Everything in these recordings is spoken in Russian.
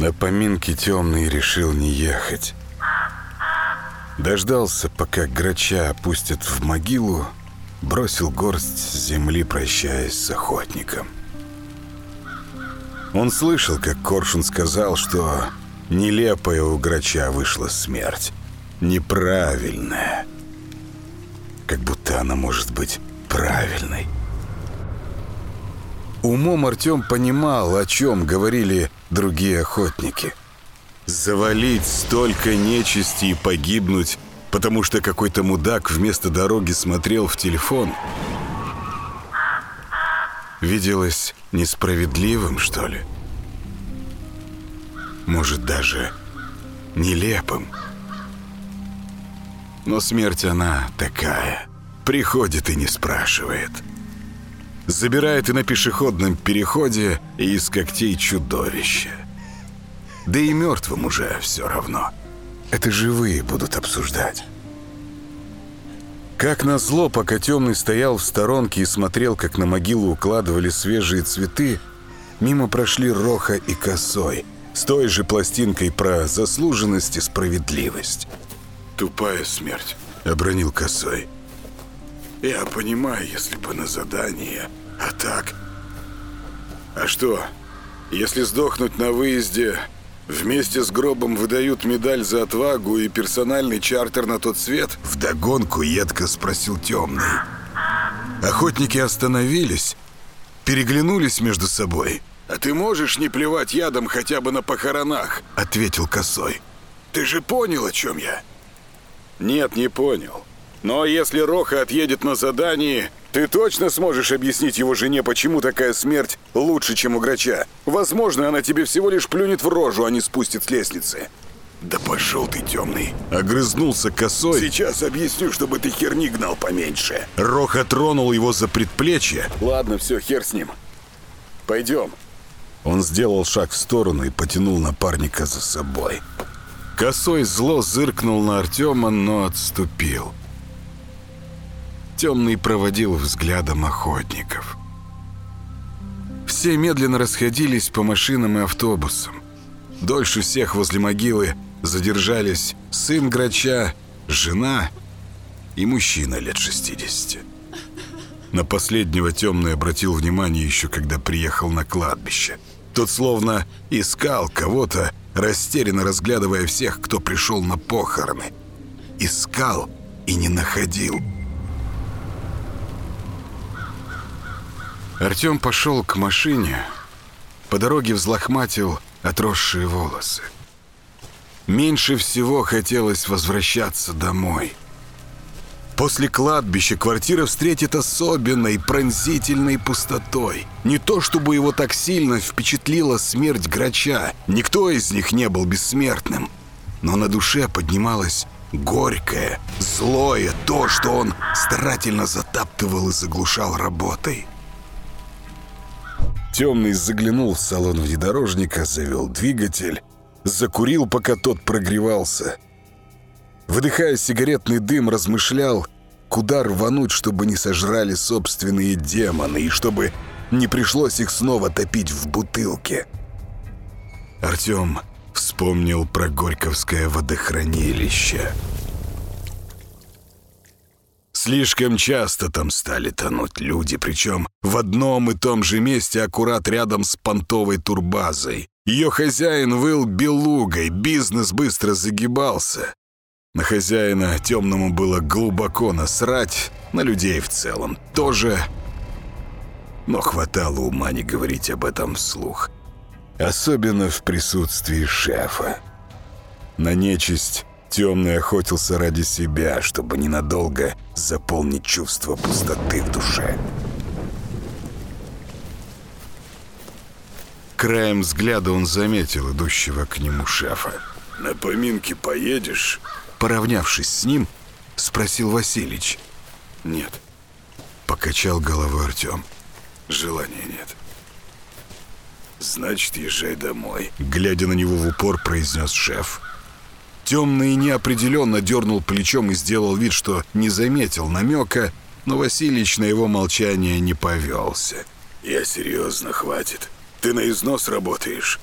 На поминки темный решил не ехать. Дождался, пока грача опустят в могилу, бросил горсть земли, прощаясь с охотником. Он слышал, как Коршун сказал, что нелепая у грача вышла смерть, неправильная, как будто она может быть правильной. Умом Артем понимал, о чем говорили другие охотники. Завалить столько нечисти и погибнуть, потому что какой-то мудак вместо дороги смотрел в телефон. Виделось несправедливым, что ли? Может, даже нелепым. Но смерть она такая. Приходит и не спрашивает. — забирает и на пешеходном переходе из когтей чудовище. Да и мертвым уже все равно. Это живые будут обсуждать. Как назло, пока Темный стоял в сторонке и смотрел, как на могилу укладывали свежие цветы, мимо прошли Роха и Косой с той же пластинкой про заслуженность и справедливость. «Тупая смерть», — обронил Косой. Я понимаю, если бы на задание. А так... А что, если сдохнуть на выезде, вместе с гробом выдают медаль за отвагу и персональный чартер на тот свет? Вдогонку едко спросил темный. Охотники остановились, переглянулись между собой. «А ты можешь не плевать ядом хотя бы на похоронах?» — ответил косой. «Ты же понял, о чем я?» «Нет, не понял. Но если Роха отъедет на задание, ты точно сможешь объяснить его жене, почему такая смерть лучше, чем у Грача? Возможно, она тебе всего лишь плюнет в рожу, а не спустит с лестницы. Да пошел ты, темный. Огрызнулся косой. Сейчас объясню, чтобы ты херни гнал поменьше. Роха тронул его за предплечье. Ладно, все, хер с ним. Пойдем. Он сделал шаг в сторону и потянул напарника за собой. Косой зло зыркнул на Артема, но отступил. Темный проводил взглядом охотников. Все медленно расходились по машинам и автобусам. Дольше всех возле могилы задержались сын грача, жена и мужчина лет 60. На последнего Темный обратил внимание еще когда приехал на кладбище. Тот словно искал кого-то, растерянно разглядывая всех, кто пришел на похороны. Искал и не находил. Артем пошел к машине, по дороге взлохматил отросшие волосы. Меньше всего хотелось возвращаться домой. После кладбища квартира встретит особенной пронзительной пустотой. Не то чтобы его так сильно впечатлила смерть грача, никто из них не был бессмертным, но на душе поднималось горькое, злое то, что он старательно затаптывал и заглушал работой. Темный заглянул в салон внедорожника, завел двигатель, закурил, пока тот прогревался. Выдыхая сигаретный дым, размышлял, куда рвануть, чтобы не сожрали собственные демоны и чтобы не пришлось их снова топить в бутылке. Артем вспомнил про Горьковское водохранилище — Слишком часто там стали тонуть люди, причем в одном и том же месте, аккурат рядом с понтовой турбазой. Ее хозяин выл белугой, бизнес быстро загибался. На хозяина темному было глубоко насрать, на людей в целом тоже. Но хватало ума не говорить об этом вслух. Особенно в присутствии шефа. На нечисть Темный охотился ради себя, чтобы ненадолго заполнить чувство пустоты в душе. Краем взгляда он заметил идущего к нему шефа. «На поминки поедешь?» Поравнявшись с ним, спросил Васильич. «Нет», — покачал головой Артем. «Желания нет». «Значит, езжай домой», — глядя на него в упор, произнес шеф. Темный неопределенно дернул плечом и сделал вид, что не заметил намека, но Васильевич на его молчание не повелся. «Я серьезно, хватит. Ты на износ работаешь».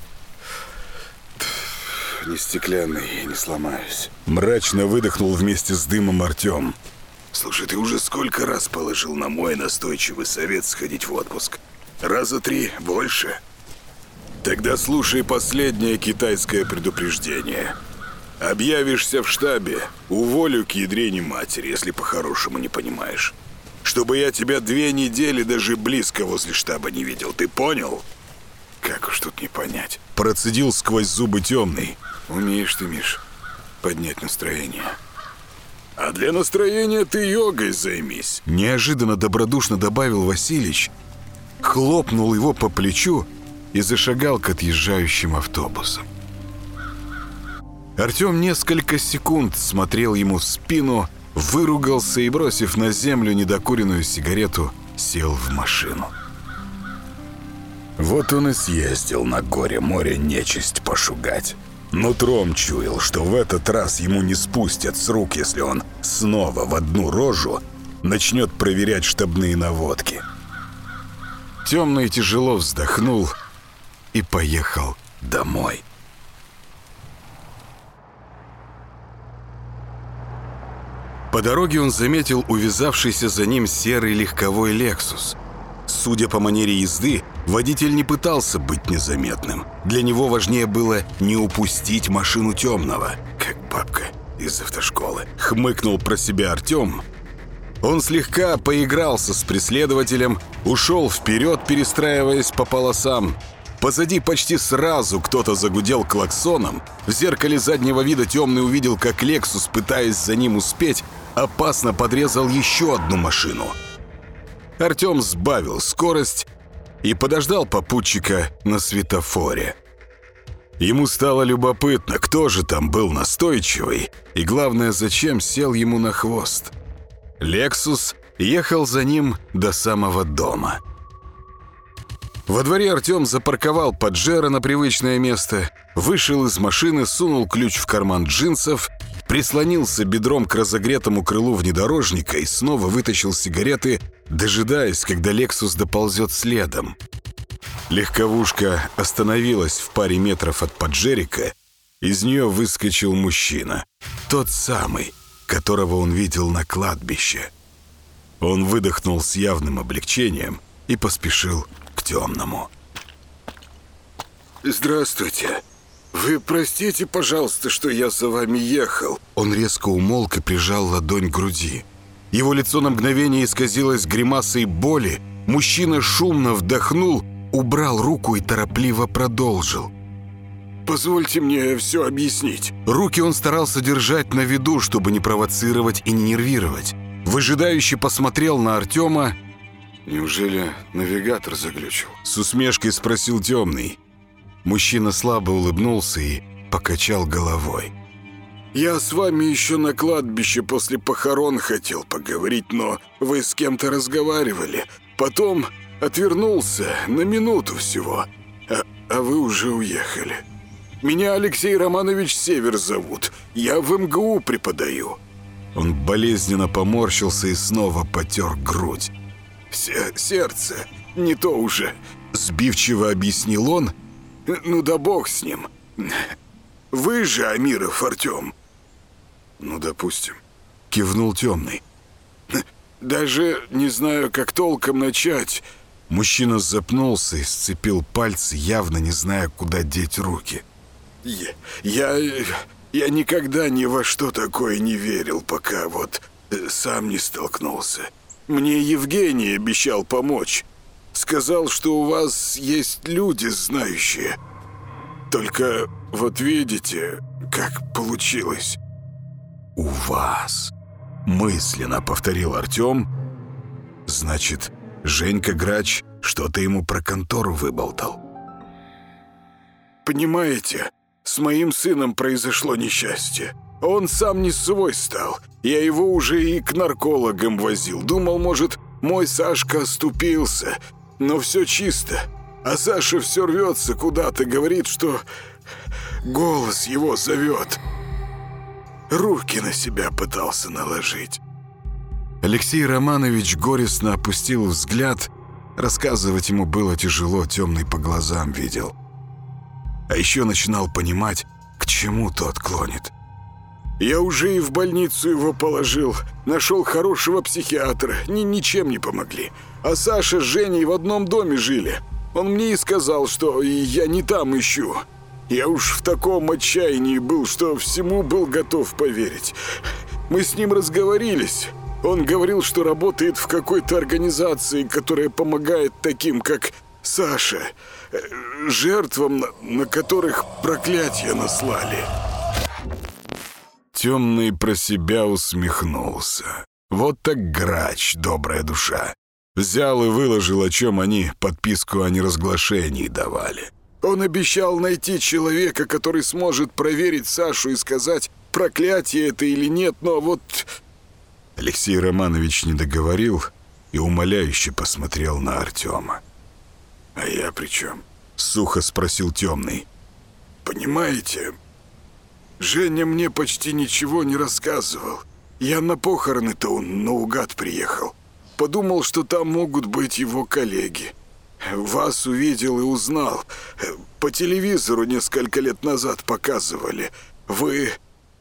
«Не стеклянный, я не сломаюсь». Мрачно выдохнул вместе с дымом Артем. «Слушай, ты уже сколько раз положил на мой настойчивый совет сходить в отпуск? Раза три, больше?» «Тогда слушай последнее китайское предупреждение». Объявишься в штабе, уволю к ядрене матери, если по-хорошему не понимаешь. Чтобы я тебя две недели даже близко возле штаба не видел, ты понял? Как уж тут не понять. Процедил сквозь зубы темный. Умеешь ты, Миш, поднять настроение. А для настроения ты йогой займись. Неожиданно добродушно добавил Василич, хлопнул его по плечу и зашагал к отъезжающим автобусам. Артем несколько секунд смотрел ему в спину, выругался и, бросив на землю недокуренную сигарету, сел в машину. Вот он и съездил на горе море нечисть пошугать. Нутром чуял, что в этот раз ему не спустят с рук, если он снова в одну рожу начнет проверять штабные наводки. Темный тяжело вздохнул и поехал домой. По дороге он заметил увязавшийся за ним серый легковой «Лексус». Судя по манере езды, водитель не пытался быть незаметным. Для него важнее было не упустить машину темного, как бабка из автошколы. Хмыкнул про себя Артем. Он слегка поигрался с преследователем, ушел вперед, перестраиваясь по полосам, Позади почти сразу кто-то загудел клаксоном. В зеркале заднего вида темный увидел, как Лексус, пытаясь за ним успеть, опасно подрезал еще одну машину. Артем сбавил скорость и подождал попутчика на светофоре. Ему стало любопытно, кто же там был настойчивый и, главное, зачем сел ему на хвост. «Лексус» ехал за ним до самого дома – во дворе Артем запарковал Паджеро на привычное место, вышел из машины, сунул ключ в карман джинсов, прислонился бедром к разогретому крылу внедорожника и снова вытащил сигареты, дожидаясь, когда «Лексус» доползет следом. Легковушка остановилась в паре метров от Паджерика. Из нее выскочил мужчина. Тот самый, которого он видел на кладбище. Он выдохнул с явным облегчением и поспешил к темному. «Здравствуйте. Вы простите, пожалуйста, что я за вами ехал». Он резко умолк и прижал ладонь к груди. Его лицо на мгновение исказилось гримасой боли. Мужчина шумно вдохнул, убрал руку и торопливо продолжил. «Позвольте мне все объяснить». Руки он старался держать на виду, чтобы не провоцировать и не нервировать. Выжидающе посмотрел на Артема Неужели навигатор заглючил? С усмешкой спросил темный. Мужчина слабо улыбнулся и покачал головой. «Я с вами еще на кладбище после похорон хотел поговорить, но вы с кем-то разговаривали. Потом отвернулся на минуту всего, а, а вы уже уехали. Меня Алексей Романович Север зовут. Я в МГУ преподаю». Он болезненно поморщился и снова потер грудь сердце не то уже», — сбивчиво объяснил он. «Ну да бог с ним. Вы же Амиров, Артем». «Ну, допустим», — кивнул темный. «Даже не знаю, как толком начать». Мужчина запнулся и сцепил пальцы, явно не зная, куда деть руки. «Я... я... я никогда ни во что такое не верил, пока вот э, сам не столкнулся». Мне Евгений обещал помочь. Сказал, что у вас есть люди, знающие. Только вот видите, как получилось». «У вас», — мысленно повторил Артем. «Значит, Женька Грач что-то ему про контору выболтал». «Понимаете, с моим сыном произошло несчастье. Он сам не свой стал. Я его уже и к наркологам возил. Думал, может, мой Сашка оступился. Но все чисто. А Саша все рвется куда-то, говорит, что голос его зовет. Руки на себя пытался наложить. Алексей Романович горестно опустил взгляд. Рассказывать ему было тяжело, темный по глазам видел. А еще начинал понимать, к чему тот клонит. Я уже и в больницу его положил. Нашел хорошего психиатра. Ни, ничем не помогли. А Саша с Женей в одном доме жили. Он мне и сказал, что я не там ищу. Я уж в таком отчаянии был, что всему был готов поверить. Мы с ним разговорились. Он говорил, что работает в какой-то организации, которая помогает таким, как Саша, э, жертвам, на, на которых проклятие наслали». Темный про себя усмехнулся. Вот так грач, добрая душа. Взял и выложил, о чем они подписку о неразглашении давали. Он обещал найти человека, который сможет проверить Сашу и сказать, проклятие это или нет, но вот... Алексей Романович не договорил и умоляюще посмотрел на Артема. «А я при чем?» — сухо спросил темный. «Понимаете, Женя мне почти ничего не рассказывал. Я на похороны-то он наугад приехал. Подумал, что там могут быть его коллеги. Вас увидел и узнал. По телевизору несколько лет назад показывали. Вы,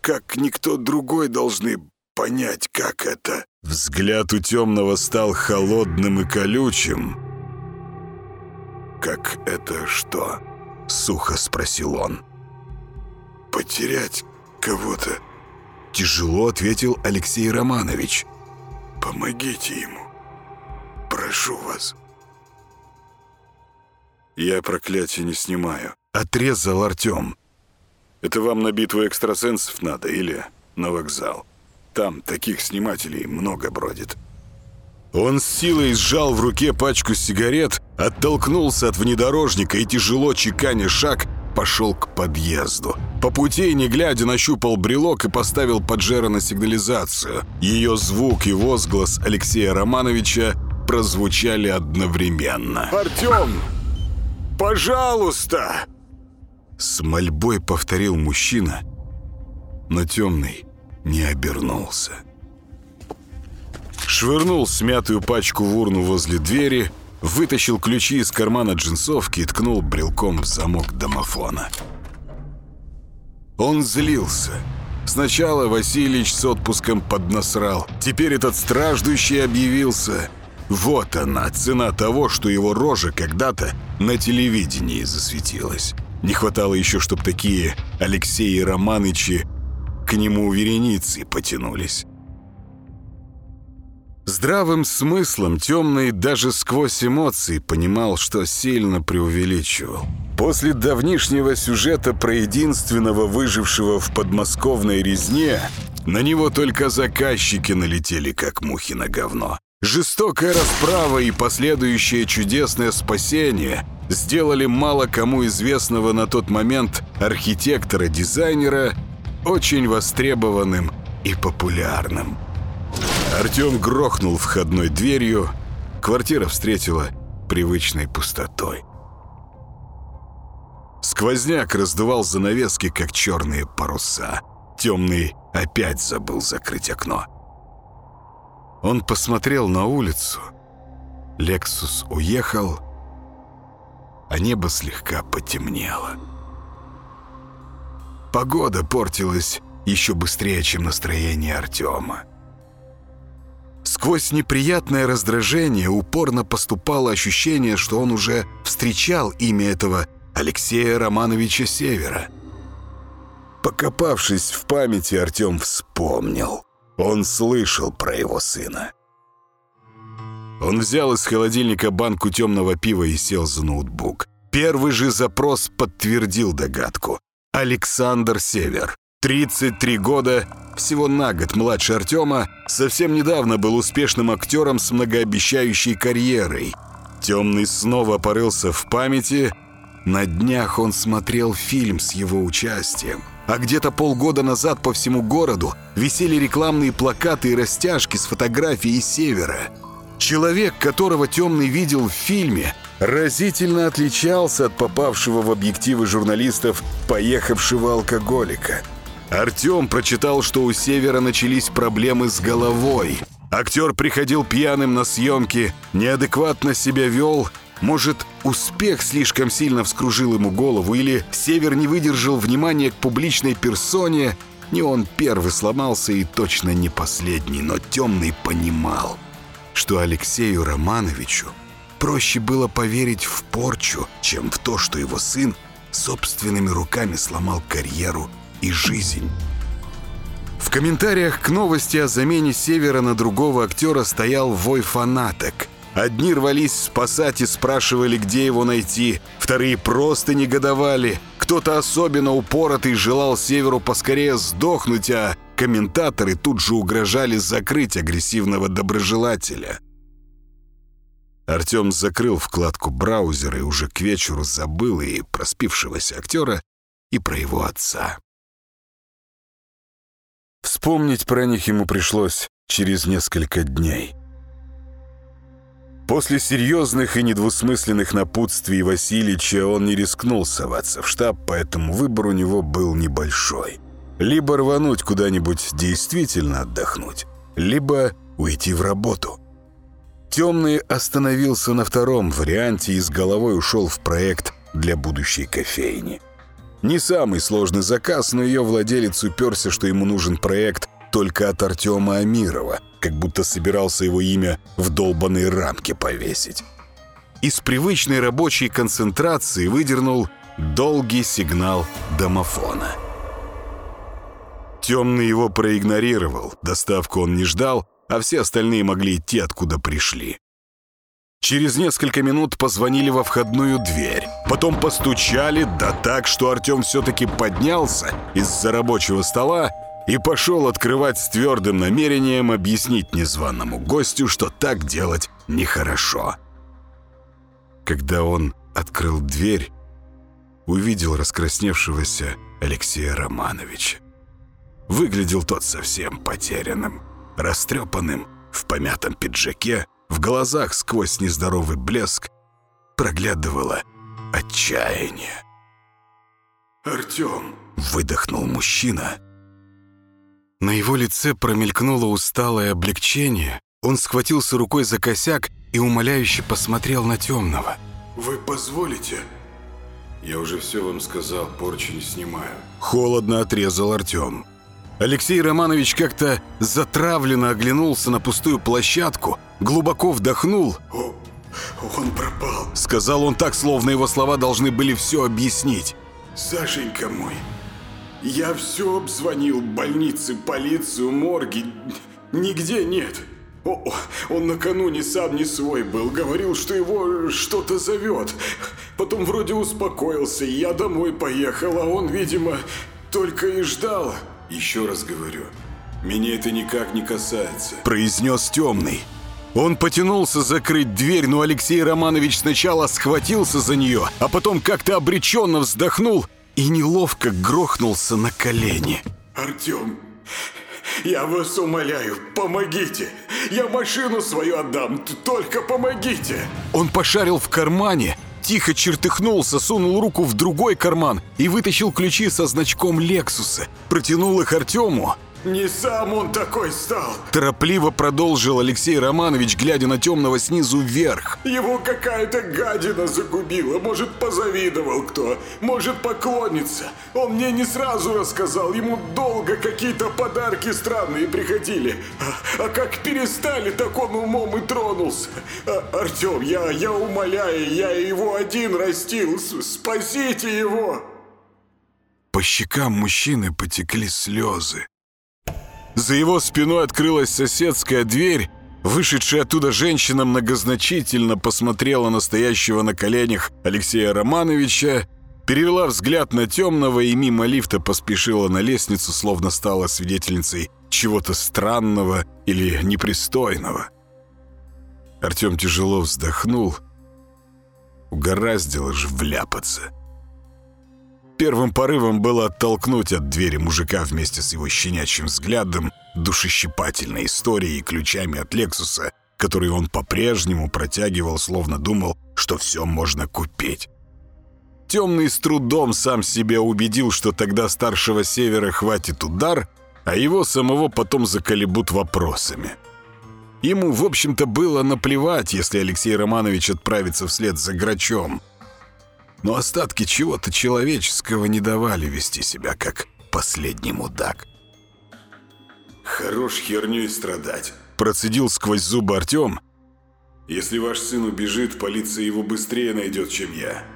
как никто другой, должны понять, как это». Взгляд у темного стал холодным и колючим. «Как это что?» — сухо спросил он потерять кого-то», — тяжело ответил Алексей Романович. «Помогите ему. Прошу вас». «Я проклятие не снимаю», — отрезал Артем. «Это вам на битву экстрасенсов надо или на вокзал? Там таких снимателей много бродит». Он с силой сжал в руке пачку сигарет, оттолкнулся от внедорожника и, тяжело чеканя шаг, пошел к подъезду. По пути, не глядя, нащупал брелок и поставил Паджеро на сигнализацию. Ее звук и возглас Алексея Романовича прозвучали одновременно. «Артем! Пожалуйста!» С мольбой повторил мужчина, но темный не обернулся. Швырнул смятую пачку в урну возле двери – вытащил ключи из кармана джинсовки и ткнул брелком в замок домофона. Он злился. Сначала Васильевич с отпуском поднасрал. Теперь этот страждущий объявился. Вот она, цена того, что его рожа когда-то на телевидении засветилась. Не хватало еще, чтобы такие Алексеи Романычи к нему вереницей потянулись. Здравым смыслом темный даже сквозь эмоции понимал, что сильно преувеличивал. После давнишнего сюжета про единственного выжившего в подмосковной резне на него только заказчики налетели, как мухи на говно. Жестокая расправа и последующее чудесное спасение сделали мало кому известного на тот момент архитектора-дизайнера очень востребованным и популярным. Артем грохнул входной дверью. Квартира встретила привычной пустотой. Сквозняк раздувал занавески, как черные паруса. Темный опять забыл закрыть окно. Он посмотрел на улицу. Лексус уехал, а небо слегка потемнело. Погода портилась еще быстрее, чем настроение Артема. Сквозь неприятное раздражение упорно поступало ощущение, что он уже встречал имя этого Алексея Романовича Севера. Покопавшись в памяти, Артем вспомнил. Он слышал про его сына. Он взял из холодильника банку темного пива и сел за ноутбук. Первый же запрос подтвердил догадку. Александр Север. 33 года, всего на год младше Артема, совсем недавно был успешным актером с многообещающей карьерой. Темный снова порылся в памяти. На днях он смотрел фильм с его участием. А где-то полгода назад по всему городу висели рекламные плакаты и растяжки с фотографией севера. Человек, которого Темный видел в фильме, разительно отличался от попавшего в объективы журналистов поехавшего алкоголика – Артем прочитал, что у Севера начались проблемы с головой. Актер приходил пьяным на съемки, неадекватно себя вел. Может, успех слишком сильно вскружил ему голову, или Север не выдержал внимания к публичной персоне. Не он первый сломался и точно не последний, но Темный понимал, что Алексею Романовичу проще было поверить в порчу, чем в то, что его сын собственными руками сломал карьеру и жизнь. В комментариях к новости о замене Севера на другого актера стоял вой фанаток. Одни рвались спасать и спрашивали, где его найти, вторые просто негодовали. Кто-то особенно упоротый желал Северу поскорее сдохнуть, а комментаторы тут же угрожали закрыть агрессивного доброжелателя. Артем закрыл вкладку браузера и уже к вечеру забыл и про спившегося актера, и про его отца. Вспомнить про них ему пришлось через несколько дней. После серьезных и недвусмысленных напутствий Васильича он не рискнул соваться в штаб, поэтому выбор у него был небольшой. Либо рвануть куда-нибудь действительно отдохнуть, либо уйти в работу. Темный остановился на втором варианте и с головой ушел в проект для будущей кофейни – не самый сложный заказ, но ее владелец уперся, что ему нужен проект только от Артема Амирова, как будто собирался его имя в долбанной рамке повесить. Из привычной рабочей концентрации выдернул долгий сигнал домофона. Темный его проигнорировал, доставку он не ждал, а все остальные могли идти, откуда пришли. Через несколько минут позвонили во входную дверь. Потом постучали, да так, что Артем все-таки поднялся из-за рабочего стола и пошел открывать с твердым намерением объяснить незваному гостю, что так делать нехорошо. Когда он открыл дверь, увидел раскрасневшегося Алексея Романовича. Выглядел тот совсем потерянным, растрепанным, в помятом пиджаке, в глазах сквозь нездоровый блеск проглядывало отчаяние. «Артем!» — выдохнул мужчина. На его лице промелькнуло усталое облегчение. Он схватился рукой за косяк и умоляюще посмотрел на темного. «Вы позволите?» «Я уже все вам сказал, порчи не снимаю». Холодно отрезал Артем. Алексей Романович как-то затравленно оглянулся на пустую площадку, глубоко вдохнул. «Он пропал», — сказал он так, словно его слова должны были все объяснить. «Сашенька мой, я все обзвонил, больницы, полицию, морги, нигде нет. О, он накануне сам не свой был, говорил, что его что-то зовет. Потом вроде успокоился, я домой поехал, а он, видимо, только и ждал». Еще раз говорю, меня это никак не касается», – произнес темный. Он потянулся закрыть дверь, но Алексей Романович сначала схватился за нее, а потом как-то обреченно вздохнул и неловко грохнулся на колени. «Артем, я вас умоляю, помогите! Я машину свою отдам, только помогите!» Он пошарил в кармане, тихо чертыхнулся, сунул руку в другой карман и вытащил ключи со значком «Лексуса». Протянул их Артему, не сам он такой стал. Торопливо продолжил Алексей Романович, глядя на темного снизу вверх. Его какая-то гадина загубила. Может, позавидовал кто. Может, поклонится. Он мне не сразу рассказал. Ему долго какие-то подарки странные приходили. А, а как перестали, так он умом и тронулся. А, Артем, я, я умоляю, я его один растил. С спасите его! По щекам мужчины потекли слезы. За его спиной открылась соседская дверь. Вышедшая оттуда женщина многозначительно посмотрела на стоящего на коленях Алексея Романовича, перевела взгляд на темного и мимо лифта поспешила на лестницу, словно стала свидетельницей чего-то странного или непристойного. Артем тяжело вздохнул. Угораздило же вляпаться. Первым порывом было оттолкнуть от двери мужика вместе с его щенячьим взглядом, душещипательной историей и ключами от «Лексуса», которые он по-прежнему протягивал, словно думал, что все можно купить. Темный с трудом сам себя убедил, что тогда старшего севера хватит удар, а его самого потом заколебут вопросами. Ему, в общем-то, было наплевать, если Алексей Романович отправится вслед за Грачом – но остатки чего-то человеческого не давали вести себя как последний мудак. «Хорош херней страдать», – процедил сквозь зубы Артем. «Если ваш сын убежит, полиция его быстрее найдет, чем я».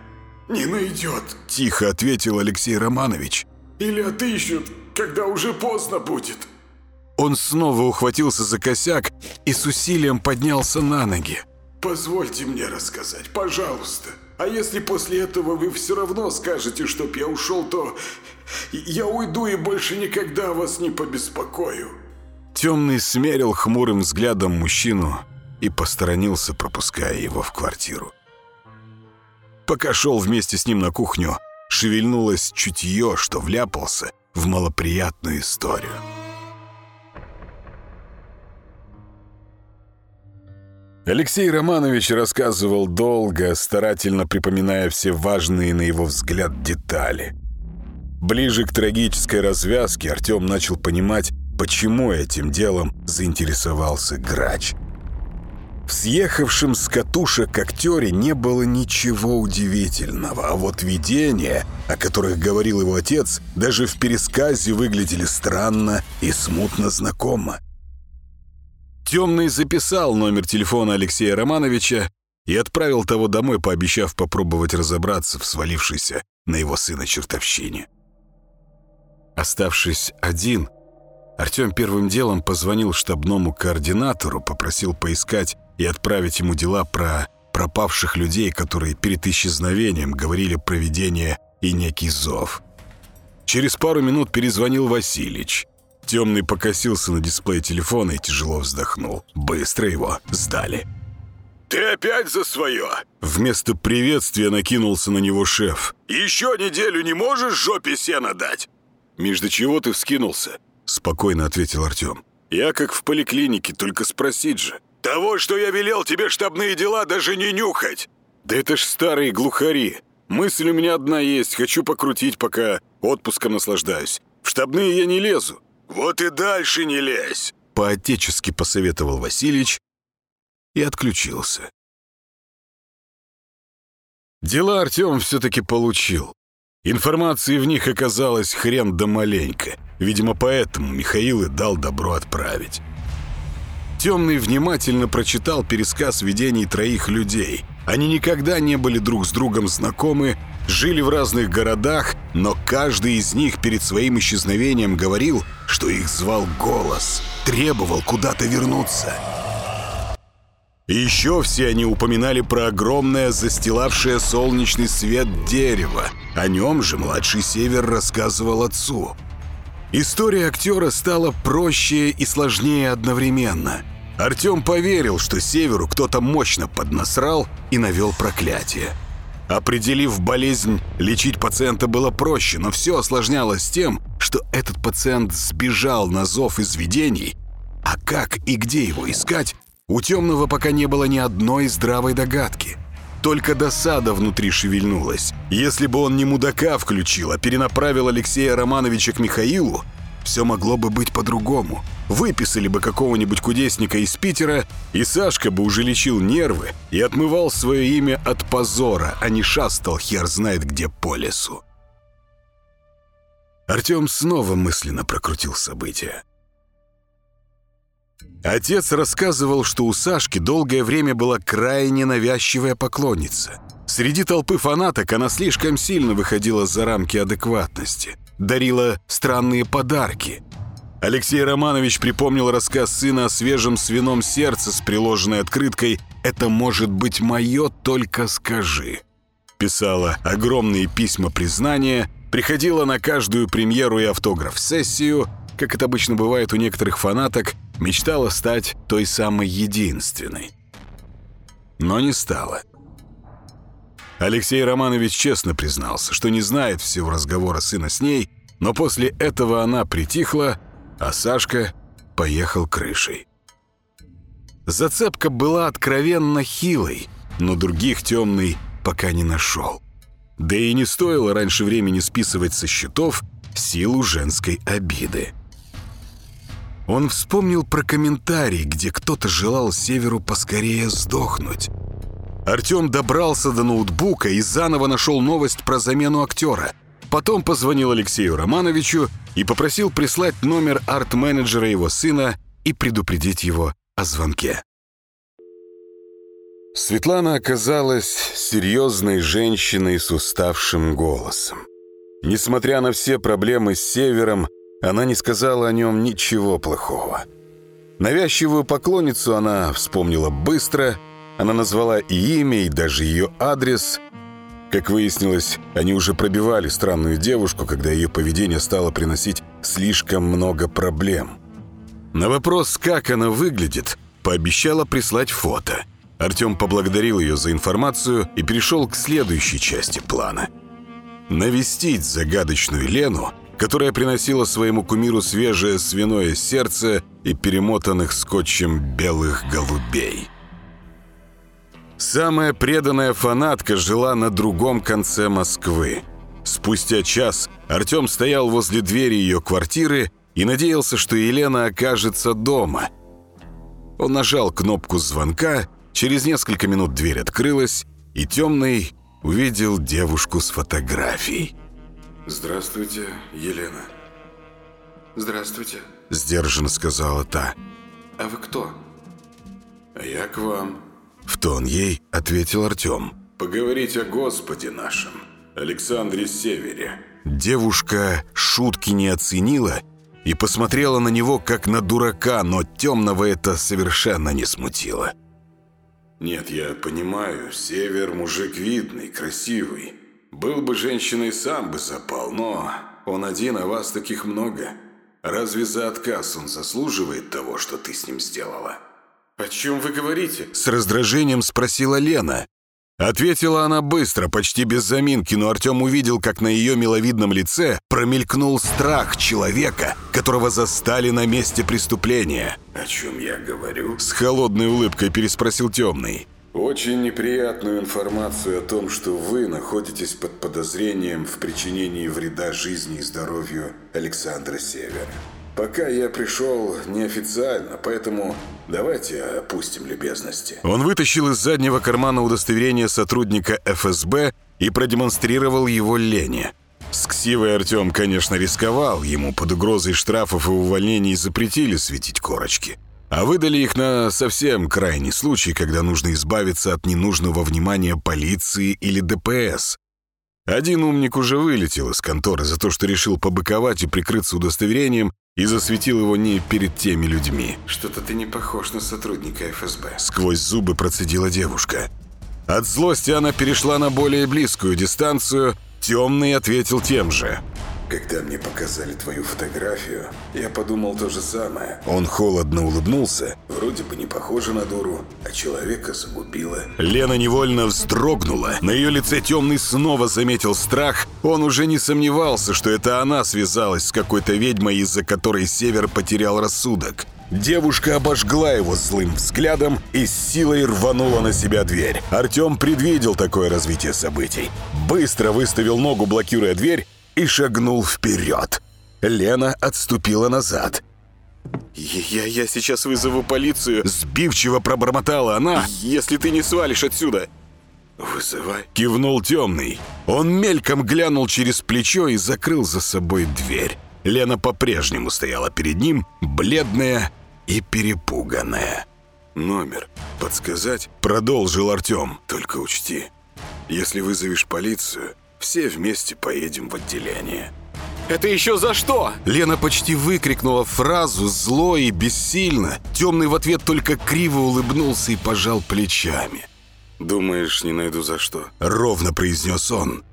«Не найдет», – тихо ответил Алексей Романович. «Или отыщут, когда уже поздно будет». Он снова ухватился за косяк и с усилием поднялся на ноги. «Позвольте мне рассказать, пожалуйста». А если после этого вы все равно скажете, чтоб я ушел, то я уйду и больше никогда вас не побеспокою». Темный смерил хмурым взглядом мужчину и посторонился, пропуская его в квартиру. Пока шел вместе с ним на кухню, шевельнулось чутье, что вляпался в малоприятную историю. Алексей Романович рассказывал долго, старательно припоминая все важные на его взгляд детали. Ближе к трагической развязке Артем начал понимать, почему этим делом заинтересовался грач. В съехавшем с катушек актере не было ничего удивительного, а вот видения, о которых говорил его отец, даже в пересказе выглядели странно и смутно знакомо. Темный записал номер телефона Алексея Романовича и отправил того домой, пообещав попробовать разобраться в свалившейся на его сына чертовщине. Оставшись один, Артем первым делом позвонил штабному координатору, попросил поискать и отправить ему дела про пропавших людей, которые перед исчезновением говорили про видение и некий зов. Через пару минут перезвонил Васильич – Темный покосился на дисплей телефона и тяжело вздохнул. Быстро его сдали. «Ты опять за свое?» Вместо приветствия накинулся на него шеф. «Еще неделю не можешь жопе сена дать?» «Между чего ты вскинулся?» Спокойно ответил Артем. «Я как в поликлинике, только спросить же». «Того, что я велел тебе штабные дела даже не нюхать!» «Да это ж старые глухари! Мысль у меня одна есть, хочу покрутить, пока отпуском наслаждаюсь. В штабные я не лезу, «Вот и дальше не лезь!» — поотечески посоветовал Васильич и отключился. Дела Артем все-таки получил. Информации в них оказалось хрен да маленько. Видимо, поэтому Михаил и дал добро отправить. Темный внимательно прочитал пересказ видений троих людей — они никогда не были друг с другом знакомы, жили в разных городах, но каждый из них перед своим исчезновением говорил, что их звал голос, требовал куда-то вернуться. И еще все они упоминали про огромное, застилавшее солнечный свет дерево. О нем же младший Север рассказывал отцу. История актера стала проще и сложнее одновременно – Артем поверил, что Северу кто-то мощно поднасрал и навел проклятие. Определив болезнь, лечить пациента было проще, но все осложнялось тем, что этот пациент сбежал на зов из видений, а как и где его искать, у Темного пока не было ни одной здравой догадки. Только досада внутри шевельнулась. Если бы он не мудака включил, а перенаправил Алексея Романовича к Михаилу, все могло бы быть по-другому. Выписали бы какого-нибудь кудесника из Питера, и Сашка бы уже лечил нервы и отмывал свое имя от позора, а не шастал хер знает где по лесу. Артем снова мысленно прокрутил события. Отец рассказывал, что у Сашки долгое время была крайне навязчивая поклонница. Среди толпы фанаток она слишком сильно выходила за рамки адекватности – дарила странные подарки. Алексей Романович припомнил рассказ сына о свежем свином сердце с приложенной открыткой «Это может быть мое, только скажи». Писала огромные письма признания, приходила на каждую премьеру и автограф-сессию, как это обычно бывает у некоторых фанаток, мечтала стать той самой единственной. Но не стала. Алексей Романович честно признался, что не знает всего разговора сына с ней, но после этого она притихла, а Сашка поехал крышей. Зацепка была откровенно хилой, но других темный пока не нашел. Да и не стоило раньше времени списывать со счетов силу женской обиды. Он вспомнил про комментарий, где кто-то желал Северу поскорее сдохнуть – Артем добрался до ноутбука и заново нашел новость про замену актера. Потом позвонил Алексею Романовичу и попросил прислать номер арт-менеджера его сына и предупредить его о звонке. Светлана оказалась серьезной женщиной с уставшим голосом. Несмотря на все проблемы с Севером, она не сказала о нем ничего плохого. Навязчивую поклонницу она вспомнила быстро – она назвала и имя, и даже ее адрес. Как выяснилось, они уже пробивали странную девушку, когда ее поведение стало приносить слишком много проблем. На вопрос, как она выглядит, пообещала прислать фото. Артем поблагодарил ее за информацию и перешел к следующей части плана. Навестить загадочную Лену, которая приносила своему кумиру свежее свиное сердце и перемотанных скотчем белых голубей. Самая преданная фанатка жила на другом конце Москвы. Спустя час Артем стоял возле двери ее квартиры и надеялся, что Елена окажется дома. Он нажал кнопку звонка, через несколько минут дверь открылась, и Темный увидел девушку с фотографией. «Здравствуйте, Елена». «Здравствуйте», — сдержанно сказала та. «А вы кто?» «А я к вам», в тон ей ответил Артем. «Поговорить о Господе нашем, Александре Севере». Девушка шутки не оценила и посмотрела на него, как на дурака, но темного это совершенно не смутило. «Нет, я понимаю, Север мужик видный, красивый. Был бы женщиной, сам бы запал, но он один, а вас таких много. Разве за отказ он заслуживает того, что ты с ним сделала?» «О чем вы говорите?» С раздражением спросила Лена. Ответила она быстро, почти без заминки, но Артем увидел, как на ее миловидном лице промелькнул страх человека, которого застали на месте преступления. «О чем я говорю?» С холодной улыбкой переспросил Темный. «Очень неприятную информацию о том, что вы находитесь под подозрением в причинении вреда жизни и здоровью Александра Севера». Пока я пришел неофициально, поэтому давайте опустим любезности». Он вытащил из заднего кармана удостоверение сотрудника ФСБ и продемонстрировал его Лене. С ксивой Артем, конечно, рисковал. Ему под угрозой штрафов и увольнений запретили светить корочки. А выдали их на совсем крайний случай, когда нужно избавиться от ненужного внимания полиции или ДПС. Один умник уже вылетел из конторы за то, что решил побыковать и прикрыться удостоверением, и засветил его не перед теми людьми. «Что-то ты не похож на сотрудника ФСБ», — сквозь зубы процедила девушка. От злости она перешла на более близкую дистанцию, темный ответил тем же. Когда мне показали твою фотографию, я подумал то же самое. Он холодно улыбнулся. Вроде бы не похоже на дуру, а человека загубило. Лена невольно вздрогнула. На ее лице темный снова заметил страх. Он уже не сомневался, что это она связалась с какой-то ведьмой, из-за которой Север потерял рассудок. Девушка обожгла его злым взглядом и с силой рванула на себя дверь. Артем предвидел такое развитие событий. Быстро выставил ногу, блокируя дверь, и шагнул вперед. Лена отступила назад. «Я, я сейчас вызову полицию!» Сбивчиво пробормотала она. «Если ты не свалишь отсюда!» «Вызывай!» Кивнул темный. Он мельком глянул через плечо и закрыл за собой дверь. Лена по-прежнему стояла перед ним, бледная и перепуганная. «Номер подсказать?» Продолжил Артем. «Только учти, если вызовешь полицию, все вместе поедем в отделение». «Это еще за что?» Лена почти выкрикнула фразу зло и бессильно. Темный в ответ только криво улыбнулся и пожал плечами. «Думаешь, не найду за что?» — ровно произнес он.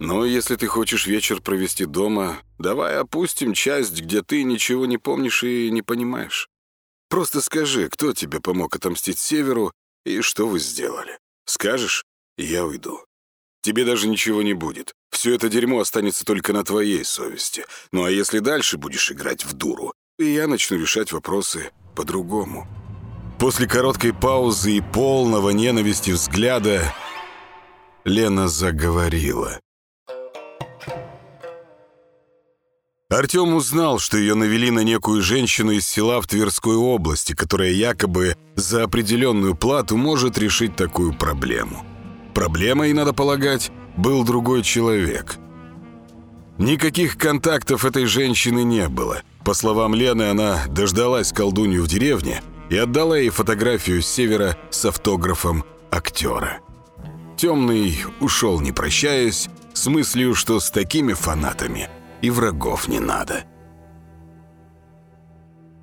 Но ну, если ты хочешь вечер провести дома, давай опустим часть, где ты ничего не помнишь и не понимаешь. Просто скажи, кто тебе помог отомстить Северу и что вы сделали. Скажешь, и я уйду». Тебе даже ничего не будет. Все это дерьмо останется только на твоей совести. Ну а если дальше будешь играть в дуру, и я начну решать вопросы по-другому». После короткой паузы и полного ненависти взгляда Лена заговорила. Артем узнал, что ее навели на некую женщину из села в Тверской области, которая якобы за определенную плату может решить такую проблему. Проблемой, надо полагать, был другой человек. Никаких контактов этой женщины не было. По словам Лены, она дождалась колдунью в деревне и отдала ей фотографию с севера с автографом актера. Темный ушел, не прощаясь, с мыслью, что с такими фанатами и врагов не надо.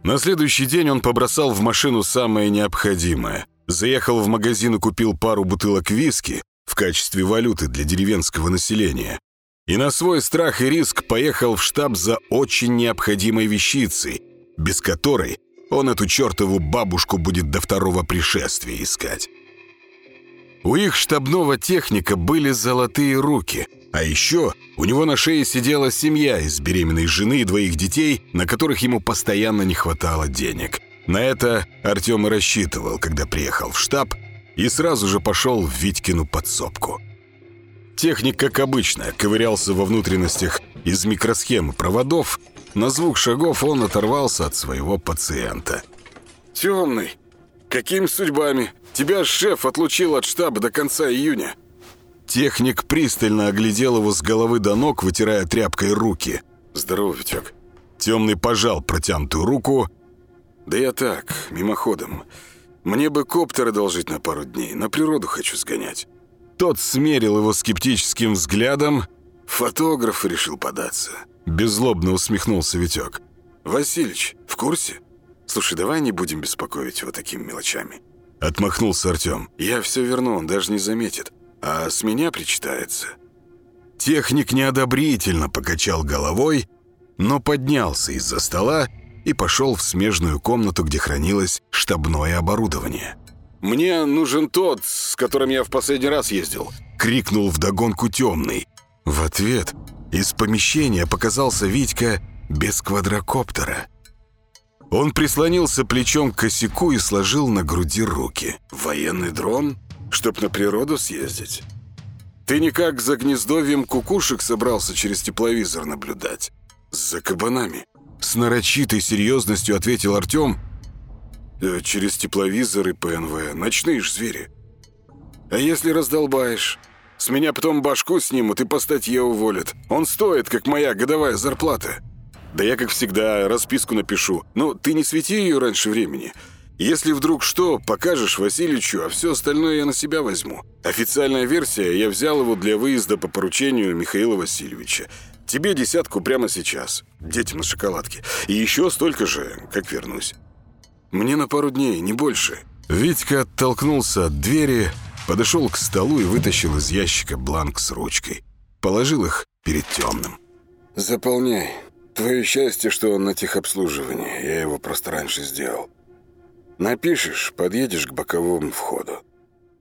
На следующий день он побросал в машину самое необходимое – Заехал в магазин и купил пару бутылок виски в качестве валюты для деревенского населения. И на свой страх и риск поехал в штаб за очень необходимой вещицей, без которой он эту чертову бабушку будет до второго пришествия искать. У их штабного техника были золотые руки, а еще у него на шее сидела семья из беременной жены и двоих детей, на которых ему постоянно не хватало денег. На это Артем и рассчитывал, когда приехал в штаб и сразу же пошел в Витькину подсобку. Техник, как обычно, ковырялся во внутренностях из микросхемы проводов. На звук шагов он оторвался от своего пациента. «Темный, какими судьбами? Тебя шеф отлучил от штаба до конца июня». Техник пристально оглядел его с головы до ног, вытирая тряпкой руки. «Здорово, Витек». Темный пожал протянутую руку – да я так, мимоходом. Мне бы коптер одолжить на пару дней, на природу хочу сгонять». Тот смерил его скептическим взглядом. «Фотограф решил податься». Беззлобно усмехнулся Витек. «Васильич, в курсе? Слушай, давай не будем беспокоить его такими мелочами». Отмахнулся Артем. «Я все верну, он даже не заметит. А с меня причитается». Техник неодобрительно покачал головой, но поднялся из-за стола и пошел в смежную комнату, где хранилось штабное оборудование. «Мне нужен тот, с которым я в последний раз ездил!» — крикнул вдогонку темный. В ответ из помещения показался Витька без квадрокоптера. Он прислонился плечом к косяку и сложил на груди руки. «Военный дрон? Чтоб на природу съездить?» «Ты никак за гнездовьем кукушек собрался через тепловизор наблюдать?» «За кабанами», с нарочитой серьезностью ответил Артем. «Э, «Через тепловизор и ПНВ. Ночные ж звери». «А если раздолбаешь? С меня потом башку снимут и по статье уволят. Он стоит, как моя годовая зарплата». «Да я, как всегда, расписку напишу. Но ну, ты не свети ее раньше времени. Если вдруг что, покажешь Васильевичу, а все остальное я на себя возьму. Официальная версия, я взял его для выезда по поручению Михаила Васильевича. Тебе десятку прямо сейчас. Детям на шоколадке. И еще столько же, как вернусь. Мне на пару дней, не больше». Витька оттолкнулся от двери, подошел к столу и вытащил из ящика бланк с ручкой. Положил их перед темным. «Заполняй. Твое счастье, что он на техобслуживании. Я его просто раньше сделал. Напишешь, подъедешь к боковому входу.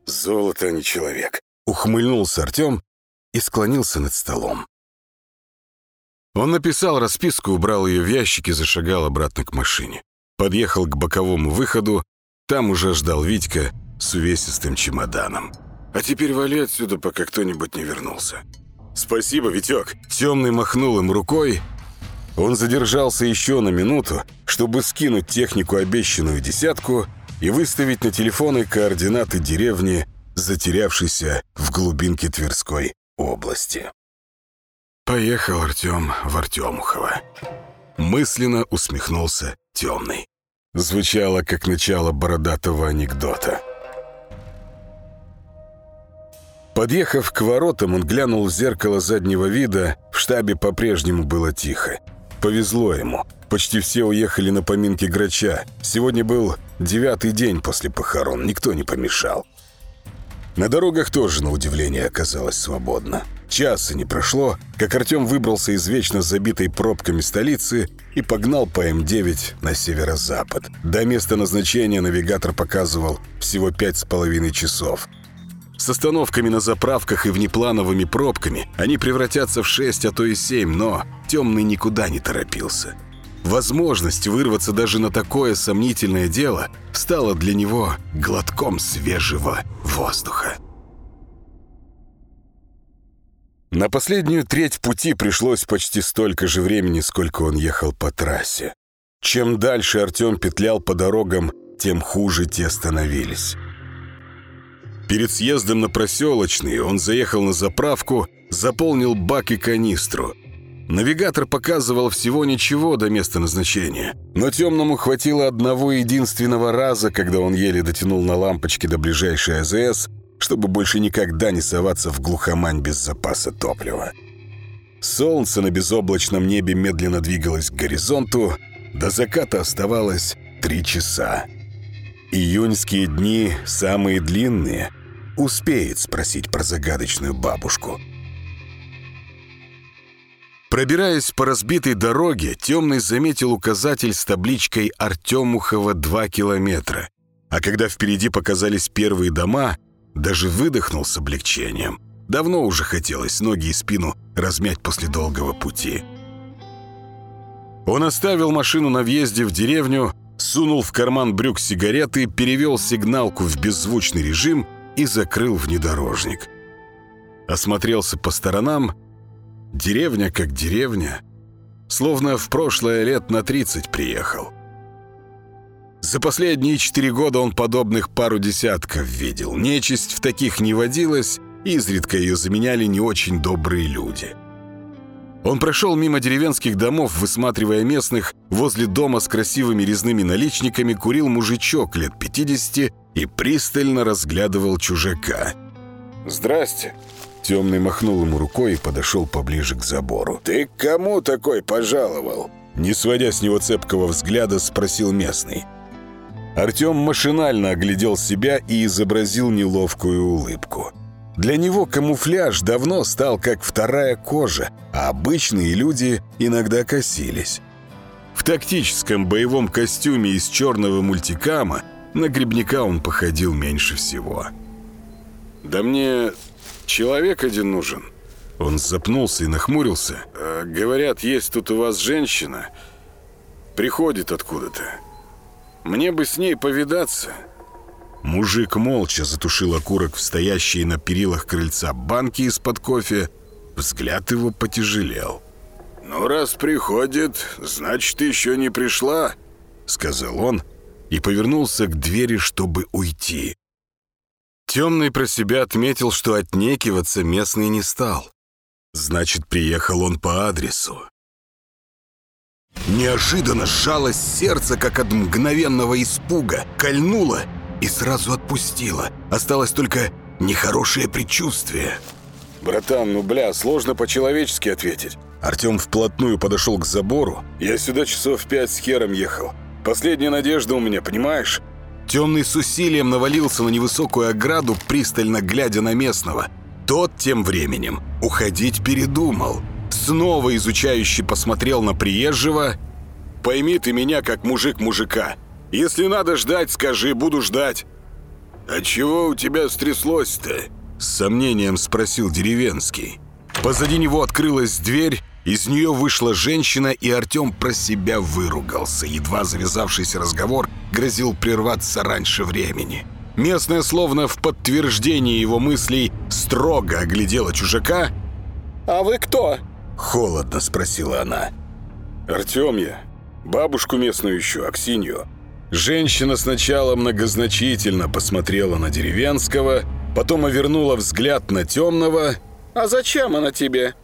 Золото, а не человек». Ухмыльнулся Артем и склонился над столом. Он написал расписку, убрал ее в ящик и зашагал обратно к машине. Подъехал к боковому выходу, там уже ждал Витька с увесистым чемоданом. «А теперь вали отсюда, пока кто-нибудь не вернулся». «Спасибо, Витек!» Темный махнул им рукой. Он задержался еще на минуту, чтобы скинуть технику обещанную десятку и выставить на телефоны координаты деревни, затерявшейся в глубинке Тверской области. Поехал Артем в Артемухово. Мысленно усмехнулся темный. Звучало, как начало бородатого анекдота. Подъехав к воротам, он глянул в зеркало заднего вида. В штабе по-прежнему было тихо. Повезло ему. Почти все уехали на поминки Грача. Сегодня был девятый день после похорон. Никто не помешал. На дорогах тоже, на удивление, оказалось свободно. Часа не прошло, как Артем выбрался из вечно забитой пробками столицы и погнал по М9 на северо-запад. До места назначения навигатор показывал всего пять с половиной часов. С остановками на заправках и внеплановыми пробками они превратятся в 6, а то и 7, но темный никуда не торопился. Возможность вырваться даже на такое сомнительное дело стала для него глотком свежего воздуха. На последнюю треть пути пришлось почти столько же времени, сколько он ехал по трассе. Чем дальше Артем петлял по дорогам, тем хуже те становились. Перед съездом на проселочный он заехал на заправку, заполнил бак и канистру – Навигатор показывал всего ничего до места назначения, но темному хватило одного единственного раза, когда он еле дотянул на лампочке до ближайшей АЗС, чтобы больше никогда не соваться в глухомань без запаса топлива. Солнце на безоблачном небе медленно двигалось к горизонту, до заката оставалось три часа. Июньские дни самые длинные. Успеет спросить про загадочную бабушку – Пробираясь по разбитой дороге, Темный заметил указатель с табличкой «Артемухова 2 километра», а когда впереди показались первые дома, даже выдохнул с облегчением. Давно уже хотелось ноги и спину размять после долгого пути. Он оставил машину на въезде в деревню, сунул в карман брюк сигареты, перевел сигналку в беззвучный режим и закрыл внедорожник. Осмотрелся по сторонам Деревня как деревня. Словно в прошлое лет на 30 приехал. За последние четыре года он подобных пару десятков видел. Нечисть в таких не водилась, изредка ее заменяли не очень добрые люди. Он прошел мимо деревенских домов, высматривая местных. Возле дома с красивыми резными наличниками курил мужичок лет 50 и пристально разглядывал чужака. «Здрасте», Темный махнул ему рукой и подошел поближе к забору. «Ты кому такой пожаловал?» Не сводя с него цепкого взгляда, спросил местный. Артем машинально оглядел себя и изобразил неловкую улыбку. Для него камуфляж давно стал как вторая кожа, а обычные люди иногда косились. В тактическом боевом костюме из черного мультикама на грибника он походил меньше всего. «Да мне Человек один нужен. Он запнулся и нахмурился. Э, говорят, есть тут у вас женщина. Приходит откуда-то. Мне бы с ней повидаться. Мужик молча затушил окурок в стоящие на перилах крыльца банки из-под кофе. Взгляд его потяжелел. «Ну, раз приходит, значит, еще не пришла», — сказал он и повернулся к двери, чтобы уйти. Темный про себя отметил, что отнекиваться местный не стал. Значит, приехал он по адресу. Неожиданно сжалось сердце, как от мгновенного испуга, кольнуло и сразу отпустило. Осталось только нехорошее предчувствие. «Братан, ну бля, сложно по-человечески ответить». Артем вплотную подошел к забору. «Я сюда часов пять с хером ехал. Последняя надежда у меня, понимаешь? Темный с усилием навалился на невысокую ограду, пристально глядя на местного. Тот тем временем уходить передумал. Снова изучающе посмотрел на приезжего. «Пойми ты меня, как мужик мужика. Если надо ждать, скажи, буду ждать». «А чего у тебя стряслось-то?» С сомнением спросил деревенский. Позади него открылась дверь, из нее вышла женщина, и Артем про себя выругался. Едва завязавшийся разговор грозил прерваться раньше времени. Местная, словно в подтверждении его мыслей, строго оглядела чужака. «А вы кто?» – холодно спросила она. «Артем я. Бабушку местную еще, Аксинью». Женщина сначала многозначительно посмотрела на деревенского, потом овернула взгляд на темного. «А зачем она тебе?»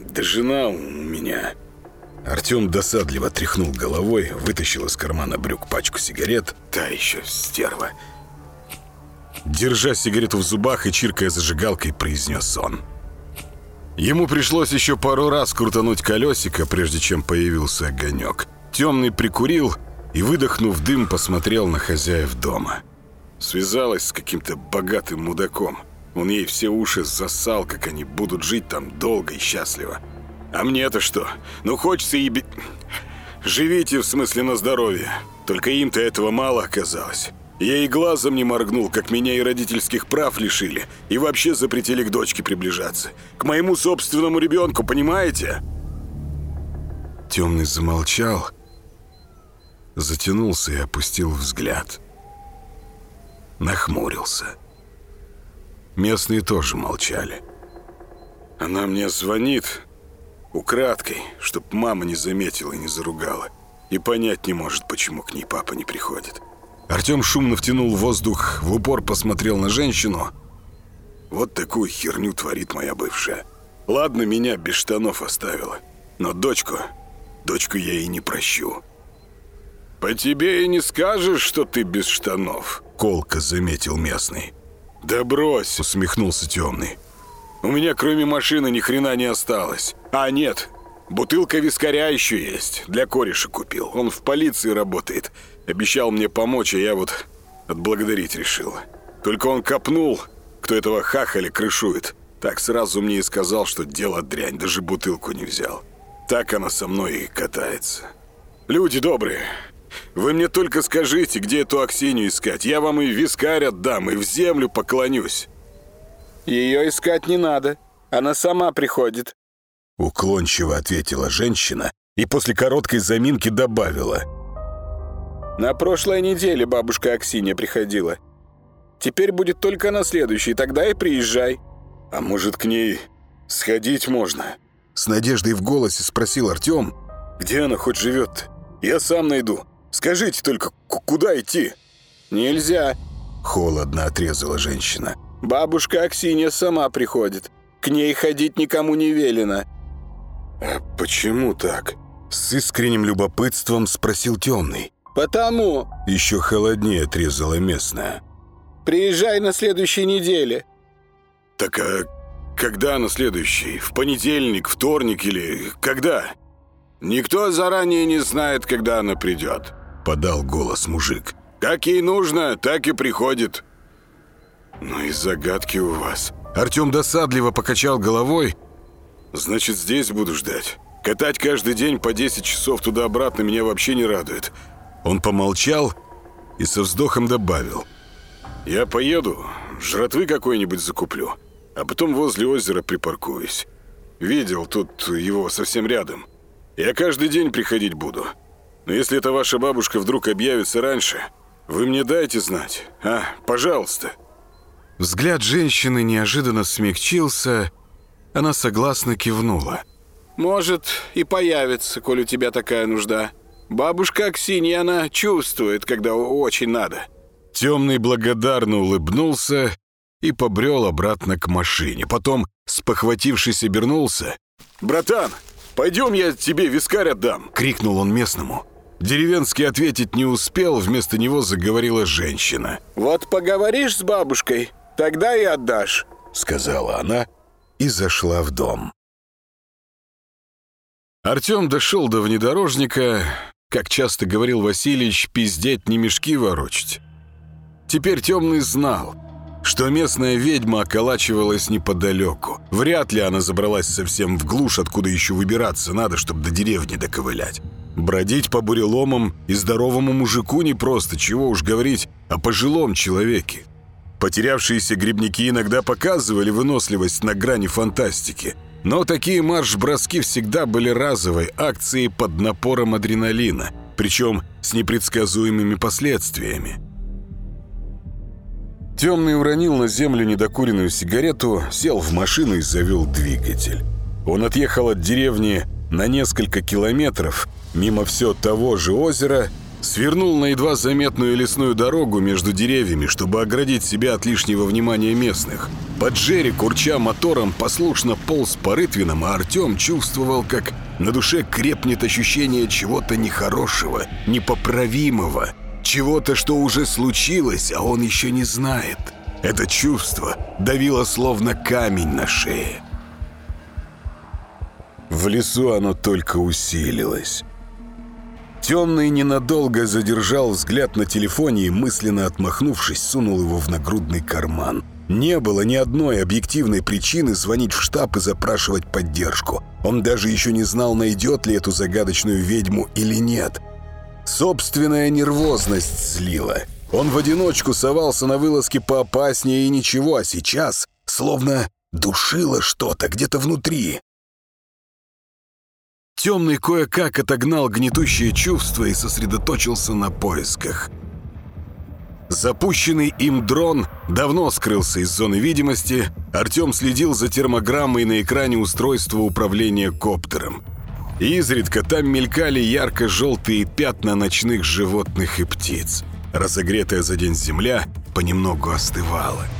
Да жена у меня. Артем досадливо тряхнул головой, вытащил из кармана брюк пачку сигарет. Та еще стерва. Держа сигарету в зубах и чиркая зажигалкой, произнес он. Ему пришлось еще пару раз крутануть колесико, прежде чем появился огонек. Темный прикурил и, выдохнув дым, посмотрел на хозяев дома. Связалась с каким-то богатым мудаком – он ей все уши засал, как они будут жить там долго и счастливо. А мне-то что? Ну хочется и... Еби... Живите, в смысле, на здоровье. Только им-то этого мало оказалось. Я и глазом не моргнул, как меня и родительских прав лишили. И вообще запретили к дочке приближаться. К моему собственному ребенку, понимаете? Темный замолчал, затянулся и опустил взгляд. Нахмурился. Местные тоже молчали. Она мне звонит украдкой, чтоб мама не заметила и не заругала. И понять не может, почему к ней папа не приходит. Артем шумно втянул воздух, в упор посмотрел на женщину. Вот такую херню творит моя бывшая. Ладно, меня без штанов оставила. Но дочку, дочку я и не прощу. «По тебе и не скажешь, что ты без штанов», — Колка заметил местный. «Да брось!» — усмехнулся темный. «У меня кроме машины ни хрена не осталось. А нет, бутылка вискаря еще есть. Для кореша купил. Он в полиции работает. Обещал мне помочь, а я вот отблагодарить решил. Только он копнул, кто этого хахаля крышует. Так сразу мне и сказал, что дело дрянь, даже бутылку не взял. Так она со мной и катается. Люди добрые!» Вы мне только скажите, где эту Аксинию искать. Я вам и вискарь отдам, и в землю поклонюсь». «Ее искать не надо. Она сама приходит». Уклончиво ответила женщина и после короткой заминки добавила. «На прошлой неделе бабушка Аксинья приходила. Теперь будет только на следующий, тогда и приезжай». «А может, к ней сходить можно?» С надеждой в голосе спросил Артем. «Где она хоть живет Я сам найду». Скажите только, куда идти?» «Нельзя!» — холодно отрезала женщина. «Бабушка Аксинья сама приходит. К ней ходить никому не велено». «А почему так?» — с искренним любопытством спросил темный. «Потому...» — еще холоднее отрезала местная. «Приезжай на следующей неделе». «Так а когда на следующий? В понедельник, вторник или когда?» «Никто заранее не знает, когда она придет» подал голос мужик. «Как ей нужно, так и приходит». «Ну и загадки у вас». Артем досадливо покачал головой. «Значит, здесь буду ждать. Катать каждый день по 10 часов туда-обратно меня вообще не радует». Он помолчал и со вздохом добавил. «Я поеду, жратвы какой-нибудь закуплю, а потом возле озера припаркуюсь. Видел, тут его совсем рядом. Я каждый день приходить буду. Но если эта ваша бабушка вдруг объявится раньше, вы мне дайте знать, а? Пожалуйста!» Взгляд женщины неожиданно смягчился. Она согласно кивнула. «Может, и появится, коль у тебя такая нужда. Бабушка Аксинья, она чувствует, когда очень надо». Темный благодарно улыбнулся и побрел обратно к машине. Потом, спохватившись, обернулся. «Братан, пойдем я тебе вискарь отдам!» — крикнул он местному. Деревенский ответить не успел, вместо него заговорила женщина. «Вот поговоришь с бабушкой, тогда и отдашь», — сказала она и зашла в дом. Артем дошел до внедорожника, как часто говорил Васильевич, пиздеть не мешки ворочать. Теперь Темный знал, что местная ведьма околачивалась неподалеку. Вряд ли она забралась совсем в глушь, откуда еще выбираться надо, чтобы до деревни доковылять. Бродить по буреломам и здоровому мужику не просто, чего уж говорить о пожилом человеке. Потерявшиеся грибники иногда показывали выносливость на грани фантастики, но такие марш-броски всегда были разовой акцией под напором адреналина, причем с непредсказуемыми последствиями. Темный уронил на землю недокуренную сигарету, сел в машину и завел двигатель. Он отъехал от деревни на несколько километров, мимо все того же озера, свернул на едва заметную лесную дорогу между деревьями, чтобы оградить себя от лишнего внимания местных. Под Джерри, курча мотором, послушно полз по рытвинам, а Артем чувствовал, как на душе крепнет ощущение чего-то нехорошего, непоправимого, чего-то, что уже случилось, а он еще не знает. Это чувство давило словно камень на шее. В лесу оно только усилилось. Темный ненадолго задержал взгляд на телефоне и, мысленно отмахнувшись, сунул его в нагрудный карман. Не было ни одной объективной причины звонить в штаб и запрашивать поддержку. Он даже еще не знал, найдет ли эту загадочную ведьму или нет. Собственная нервозность злила. Он в одиночку совался на вылазки поопаснее и ничего, а сейчас словно душило что-то где-то внутри. Темный кое-как отогнал гнетущее чувство и сосредоточился на поисках. Запущенный им дрон давно скрылся из зоны видимости, Артем следил за термограммой на экране устройства управления коптером. Изредка там мелькали ярко-желтые пятна ночных животных и птиц. Разогретая за день земля понемногу остывала –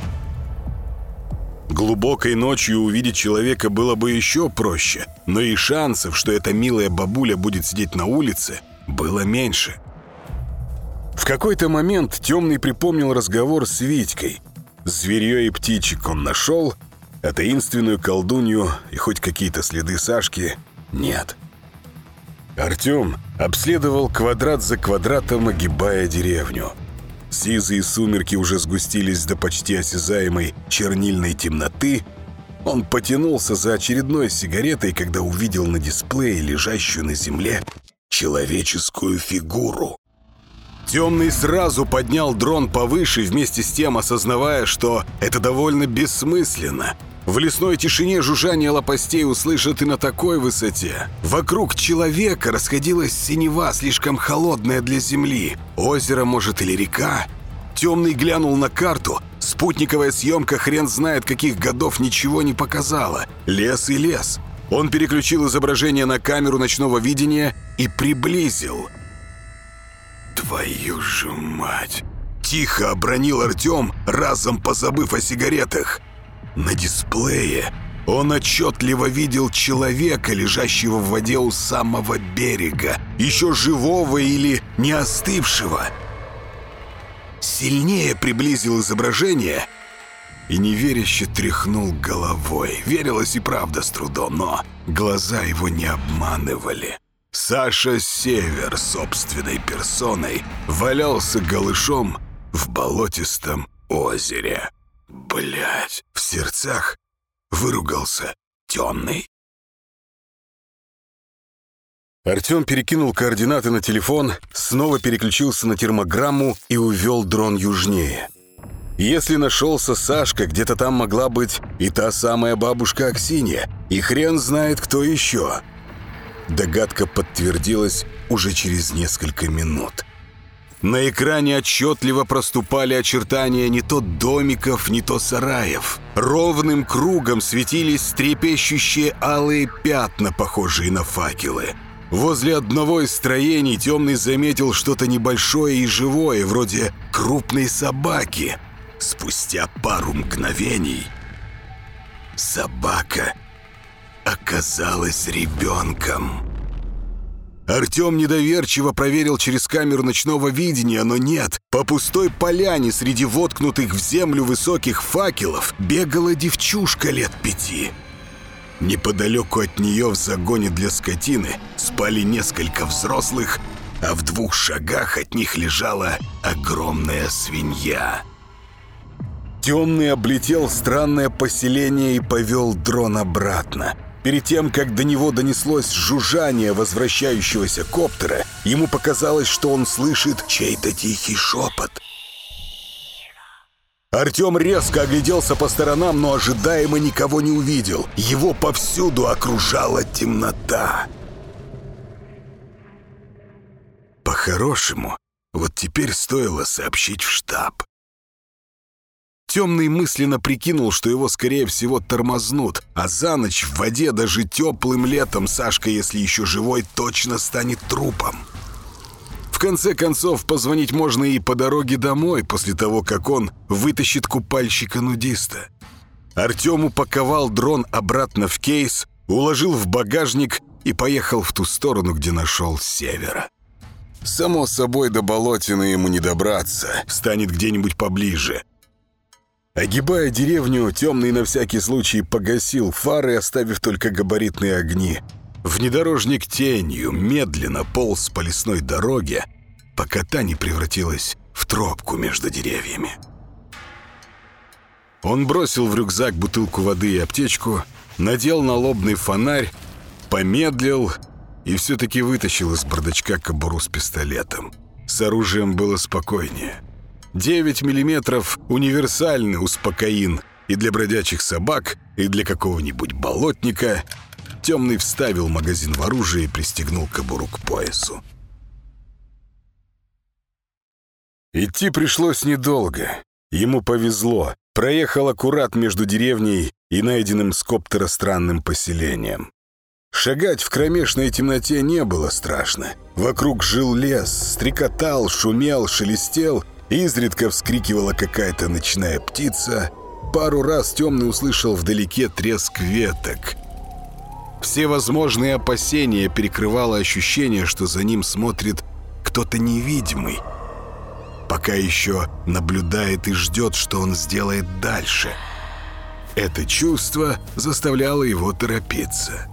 Глубокой ночью увидеть человека было бы еще проще, но и шансов, что эта милая бабуля будет сидеть на улице, было меньше. В какой-то момент Темный припомнил разговор с Витькой. Зверье и птичек он нашел, а таинственную колдунью и хоть какие-то следы Сашки нет. Артем обследовал квадрат за квадратом, огибая деревню. Сизые сумерки уже сгустились до почти осязаемой чернильной темноты. Он потянулся за очередной сигаретой, когда увидел на дисплее лежащую на земле человеческую фигуру. Темный сразу поднял дрон повыше, вместе с тем осознавая, что это довольно бессмысленно. В лесной тишине жужжание лопастей услышат и на такой высоте. Вокруг человека расходилась синева, слишком холодная для земли. Озеро, может, или река? Темный глянул на карту. Спутниковая съемка хрен знает каких годов ничего не показала. Лес и лес. Он переключил изображение на камеру ночного видения и приблизил – «Твою же мать!» Тихо обронил Артем, разом позабыв о сигаретах. На дисплее он отчетливо видел человека, лежащего в воде у самого берега, еще живого или не остывшего. Сильнее приблизил изображение и неверяще тряхнул головой. Верилось и правда с трудом, но глаза его не обманывали. Саша Север собственной персоной валялся голышом в болотистом озере. Блять, в сердцах выругался темный. Артем перекинул координаты на телефон, снова переключился на термограмму и увел дрон южнее. Если нашелся Сашка, где-то там могла быть и та самая бабушка Аксинья, и хрен знает кто еще. Догадка подтвердилась уже через несколько минут. На экране отчетливо проступали очертания не то домиков, не то сараев. Ровным кругом светились трепещущие алые пятна, похожие на факелы. Возле одного из строений темный заметил что-то небольшое и живое, вроде крупной собаки. Спустя пару мгновений собака — оказалась ребенком. Артем недоверчиво проверил через камеру ночного видения, но нет. По пустой поляне среди воткнутых в землю высоких факелов бегала девчушка лет пяти. Неподалеку от нее в загоне для скотины спали несколько взрослых, а в двух шагах от них лежала огромная свинья. Темный облетел странное поселение и повел дрон обратно – Перед тем, как до него донеслось жужжание возвращающегося коптера, ему показалось, что он слышит чей-то тихий шепот. Артем резко огляделся по сторонам, но ожидаемо никого не увидел. Его повсюду окружала темнота. По-хорошему, вот теперь стоило сообщить в штаб. Темный мысленно прикинул, что его, скорее всего, тормознут, а за ночь в воде даже теплым летом Сашка, если еще живой, точно станет трупом. В конце концов, позвонить можно и по дороге домой, после того, как он вытащит купальщика-нудиста. Артем упаковал дрон обратно в кейс, уложил в багажник и поехал в ту сторону, где нашел севера. Само собой, до болотина ему не добраться, станет где-нибудь поближе – Огибая деревню, темный на всякий случай погасил фары, оставив только габаритные огни. Внедорожник тенью медленно полз по лесной дороге, пока та не превратилась в тропку между деревьями. Он бросил в рюкзак бутылку воды и аптечку, надел налобный фонарь, помедлил и все-таки вытащил из бардачка кобуру с пистолетом. С оружием было спокойнее — 9 миллиметров – универсальный успокоин и для бродячих собак, и для какого-нибудь болотника. Темный вставил магазин в оружие и пристегнул кобуру к поясу. Идти пришлось недолго. Ему повезло. Проехал аккурат между деревней и найденным с коптера странным поселением. Шагать в кромешной темноте не было страшно. Вокруг жил лес, стрекотал, шумел, шелестел Изредка вскрикивала какая-то ночная птица. Пару раз темный услышал вдалеке треск веток. Все возможные опасения перекрывало ощущение, что за ним смотрит кто-то невидимый. Пока еще наблюдает и ждет, что он сделает дальше. Это чувство заставляло его торопиться.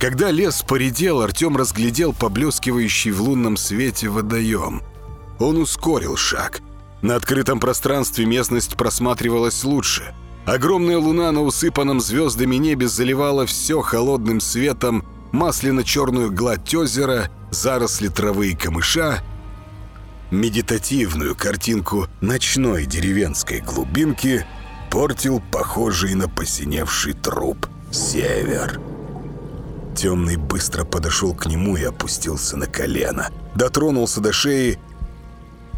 Когда лес поредел, Артем разглядел поблескивающий в лунном свете водоем – он ускорил шаг. На открытом пространстве местность просматривалась лучше. Огромная луна на усыпанном звездами небе заливала все холодным светом, масляно-черную гладь озера, заросли травы и камыша, медитативную картинку ночной деревенской глубинки портил похожий на посиневший труп север. Темный быстро подошел к нему и опустился на колено. Дотронулся до шеи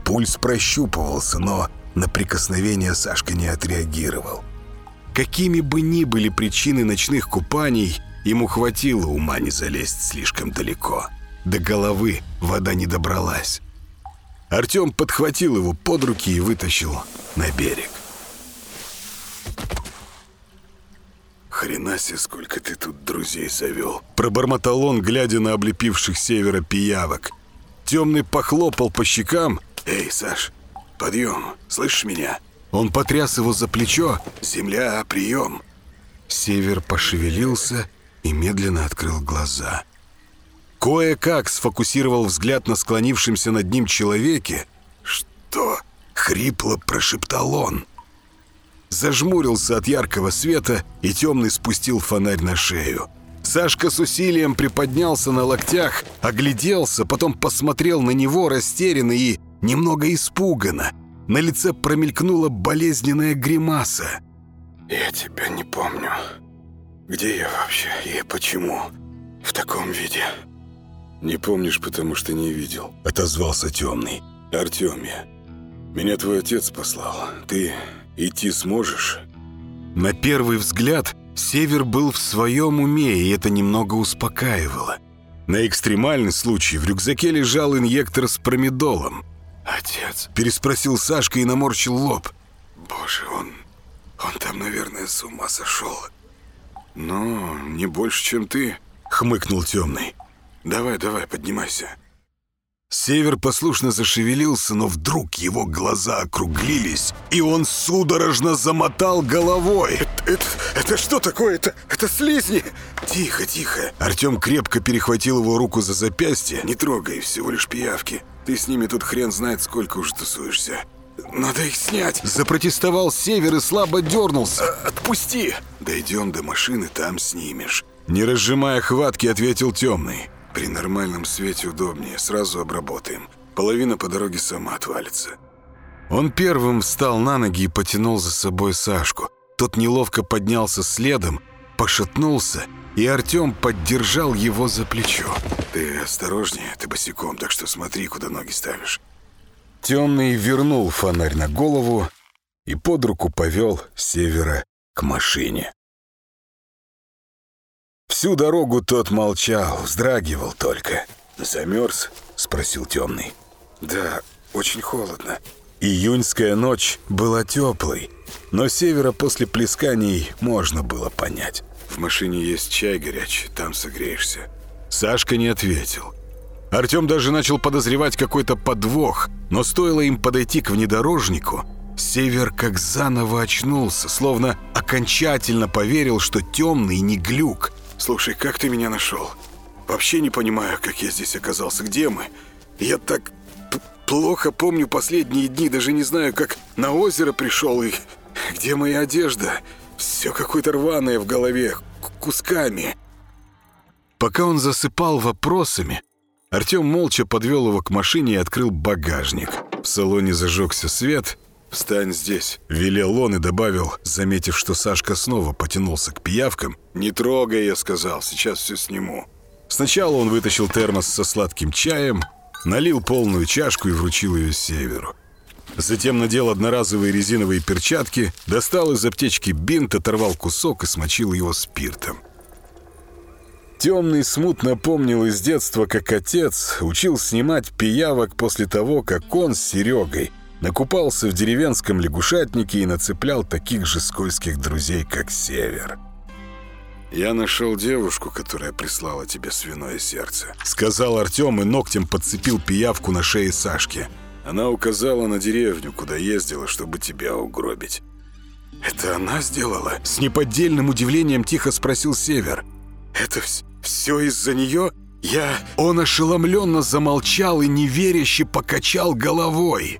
Пульс прощупывался, но на прикосновение Сашка не отреагировал. Какими бы ни были причины ночных купаний, ему хватило ума не залезть слишком далеко. До головы вода не добралась. Артем подхватил его под руки и вытащил на берег. «Хрена себе, сколько ты тут друзей завел!» Пробормотал он, глядя на облепивших севера пиявок. Темный похлопал по щекам «Эй, Саш, подъем, слышишь меня?» Он потряс его за плечо. «Земля, прием!» Север пошевелился и медленно открыл глаза. Кое-как сфокусировал взгляд на склонившемся над ним человеке. «Что?» — хрипло прошептал он. Зажмурился от яркого света и темный спустил фонарь на шею. Сашка с усилием приподнялся на локтях, огляделся, потом посмотрел на него растерянный и немного испуганно. На лице промелькнула болезненная гримаса. «Я тебя не помню. Где я вообще и почему в таком виде?» «Не помнишь, потому что не видел», — отозвался темный. «Артем Меня твой отец послал. Ты идти сможешь?» На первый взгляд Север был в своем уме, и это немного успокаивало. На экстремальный случай в рюкзаке лежал инъектор с промедолом — Отец? Переспросил Сашка и наморщил лоб. Боже, он... он там, наверное, с ума сошел. Ну, не больше, чем ты, хмыкнул темный. Давай, давай, поднимайся. Север послушно зашевелился, но вдруг его глаза округлились, и он судорожно замотал головой. «Это, это, это что такое? Это, это слизни!» «Тихо, тихо!» Артем крепко перехватил его руку за запястье. «Не трогай, всего лишь пиявки!» Ты с ними тут хрен знает сколько уж тусуешься. Надо их снять!» Запротестовал Север и слабо дернулся. Э, «Отпусти!» «Дойдем до машины, там снимешь». Не разжимая хватки, ответил Темный. «При нормальном свете удобнее, сразу обработаем. Половина по дороге сама отвалится». Он первым встал на ноги и потянул за собой Сашку. Тот неловко поднялся следом, пошатнулся и Артем поддержал его за плечо. «Ты осторожнее, ты босиком, так что смотри, куда ноги ставишь». Темный вернул фонарь на голову и под руку повел севера к машине. Всю дорогу тот молчал, вздрагивал только. «Замерз?» — спросил темный. «Да, очень холодно». Июньская ночь была теплой, но севера после плесканий можно было понять. В машине есть чай горячий, там согреешься». Сашка не ответил. Артем даже начал подозревать какой-то подвох, но стоило им подойти к внедорожнику, Север как заново очнулся, словно окончательно поверил, что темный не глюк. «Слушай, как ты меня нашел? Вообще не понимаю, как я здесь оказался. Где мы? Я так плохо помню последние дни, даже не знаю, как на озеро пришел и где моя одежда». Все какое-то рваное в голове, кусками. Пока он засыпал вопросами, Артем молча подвел его к машине и открыл багажник. В салоне зажегся свет. «Встань здесь», — велел он и добавил, заметив, что Сашка снова потянулся к пиявкам. «Не трогай», — я сказал, — «сейчас все сниму». Сначала он вытащил термос со сладким чаем, налил полную чашку и вручил ее северу. Затем надел одноразовые резиновые перчатки, достал из аптечки бинт, оторвал кусок и смочил его спиртом. Темный смутно помнил из детства, как отец учил снимать пиявок после того, как он с Серегой накупался в деревенском лягушатнике и нацеплял таких же скользких друзей, как Север. «Я нашел девушку, которая прислала тебе свиное сердце», — сказал Артем и ногтем подцепил пиявку на шее Сашки — она указала на деревню, куда ездила, чтобы тебя угробить. «Это она сделала?» С неподдельным удивлением тихо спросил Север. «Это все из-за нее? Я...» Он ошеломленно замолчал и неверяще покачал головой.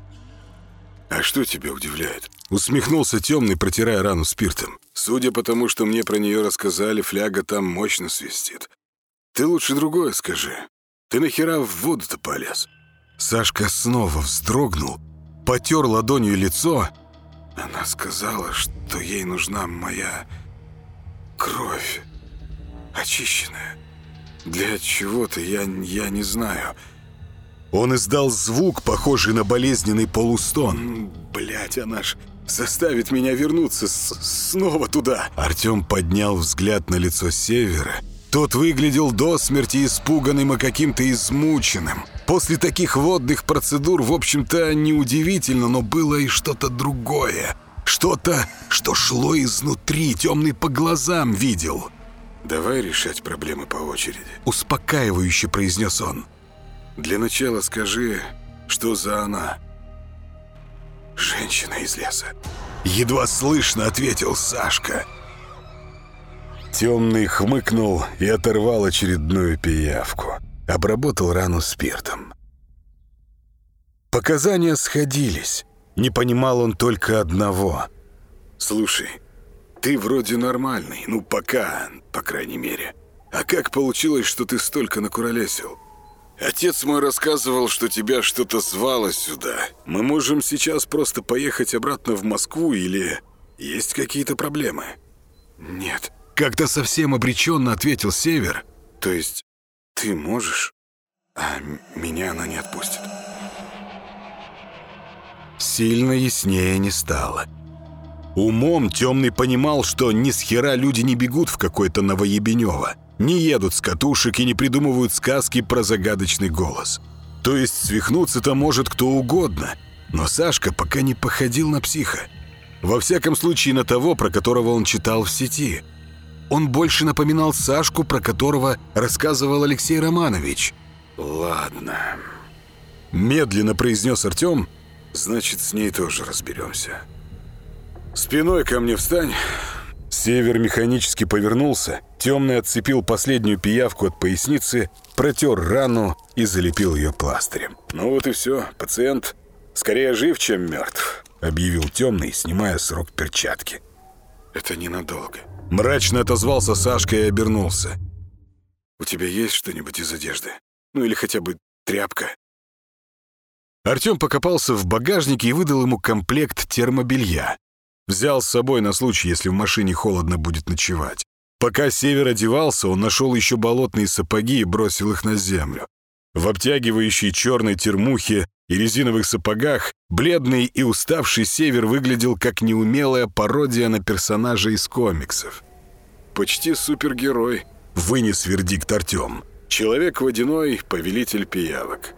«А что тебя удивляет?» Усмехнулся темный, протирая рану спиртом. «Судя по тому, что мне про нее рассказали, фляга там мощно свистит. Ты лучше другое скажи. Ты нахера в воду-то полез?» Сашка снова вздрогнул, потер ладонью лицо. Она сказала, что ей нужна моя кровь, очищенная. Для чего-то я, я не знаю. Он издал звук, похожий на болезненный полустон. Блять, она ж заставит меня вернуться с снова туда. Артем поднял взгляд на лицо Севера тот выглядел до смерти испуганным и каким-то измученным. После таких водных процедур, в общем-то, неудивительно, но было и что-то другое. Что-то, что шло изнутри, темный по глазам видел. «Давай решать проблемы по очереди», — успокаивающе произнес он. «Для начала скажи, что за она?» «Женщина из леса», — едва слышно ответил Сашка. «Сашка». Темный хмыкнул и оторвал очередную пиявку. Обработал рану спиртом. Показания сходились. Не понимал он только одного. «Слушай, ты вроде нормальный, ну пока, по крайней мере. А как получилось, что ты столько накуролесил? Отец мой рассказывал, что тебя что-то звало сюда. Мы можем сейчас просто поехать обратно в Москву или есть какие-то проблемы?» «Нет», как-то совсем обреченно ответил Север... То есть ты можешь, а меня она не отпустит. Сильно яснее не стало. Умом Темный понимал, что ни с хера люди не бегут в какое-то новоебенево, не едут с катушек и не придумывают сказки про загадочный голос. То есть свихнуться-то может кто угодно, но Сашка пока не походил на психа. Во всяком случае на того, про которого он читал в сети – он больше напоминал Сашку, про которого рассказывал Алексей Романович. «Ладно», — медленно произнес Артем, — «значит, с ней тоже разберемся». «Спиной ко мне встань». Север механически повернулся, темный отцепил последнюю пиявку от поясницы, протер рану и залепил ее пластырем. «Ну вот и все, пациент скорее жив, чем мертв», — объявил темный, снимая с рук перчатки. «Это ненадолго», Мрачно отозвался Сашка и обернулся. «У тебя есть что-нибудь из одежды? Ну или хотя бы тряпка?» Артём покопался в багажнике и выдал ему комплект термобелья. Взял с собой на случай, если в машине холодно будет ночевать. Пока Север одевался, он нашел еще болотные сапоги и бросил их на землю. В обтягивающей черной термухе и резиновых сапогах, бледный и уставший Север выглядел как неумелая пародия на персонажа из комиксов. «Почти супергерой», — вынес вердикт Артем. «Человек водяной, повелитель пиявок».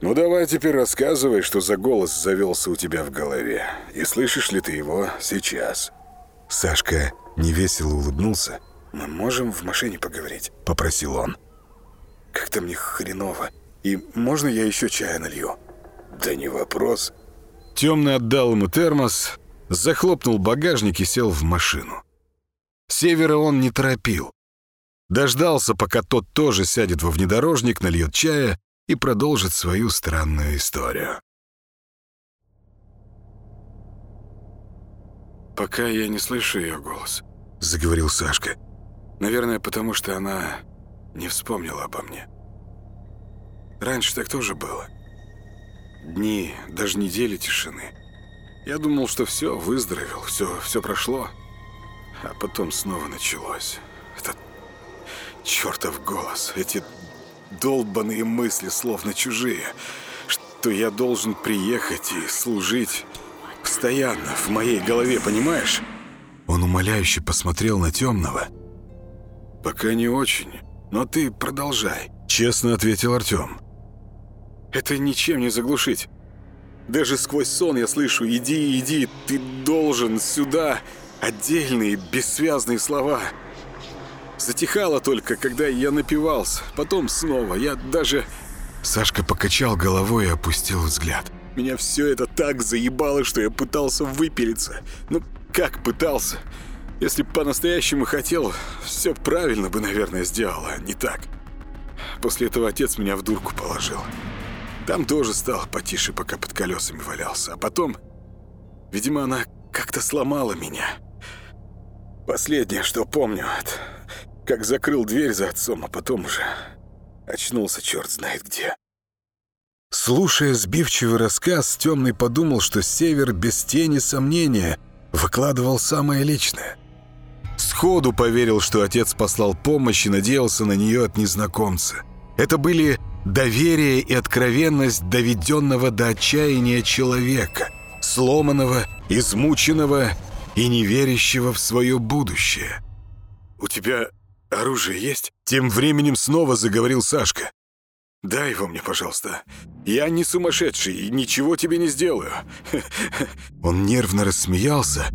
«Ну давай теперь рассказывай, что за голос завелся у тебя в голове, и слышишь ли ты его сейчас?» Сашка невесело улыбнулся. «Мы можем в машине поговорить?» — попросил он. «Как-то мне хреново. И можно я еще чая налью? Да не вопрос. Темный отдал ему термос, захлопнул багажник и сел в машину. Севера он не торопил. Дождался, пока тот тоже сядет во внедорожник, нальет чая и продолжит свою странную историю. «Пока я не слышу ее голос», — заговорил Сашка. «Наверное, потому что она не вспомнила обо мне». Раньше так тоже было. Дни, даже недели тишины. Я думал, что все, выздоровел, все, все прошло. А потом снова началось. Этот чертов голос, эти долбанные мысли, словно чужие, что я должен приехать и служить постоянно в моей голове, понимаешь? Он умоляюще посмотрел на темного. «Пока не очень, но ты продолжай», — честно ответил Артем. Это ничем не заглушить. Даже сквозь сон я слышу «иди, иди, ты должен сюда» отдельные бессвязные слова. Затихало только, когда я напивался, потом снова, я даже... Сашка покачал головой и опустил взгляд. Меня все это так заебало, что я пытался выпилиться. Ну, как пытался? Если по-настоящему хотел, все правильно бы, наверное, сделал, а не так. После этого отец меня в дурку положил. Там тоже стало потише, пока под колесами валялся. А потом, видимо, она как-то сломала меня. Последнее, что помню, это как закрыл дверь за отцом, а потом уже очнулся черт знает где. Слушая сбивчивый рассказ, Темный подумал, что Север без тени сомнения выкладывал самое личное. Сходу поверил, что отец послал помощь и надеялся на нее от незнакомца. Это были доверие и откровенность доведенного до отчаяния человека, сломанного, измученного и неверящего в свое будущее. «У тебя оружие есть?» Тем временем снова заговорил Сашка. «Дай его мне, пожалуйста. Я не сумасшедший и ничего тебе не сделаю». Он нервно рассмеялся.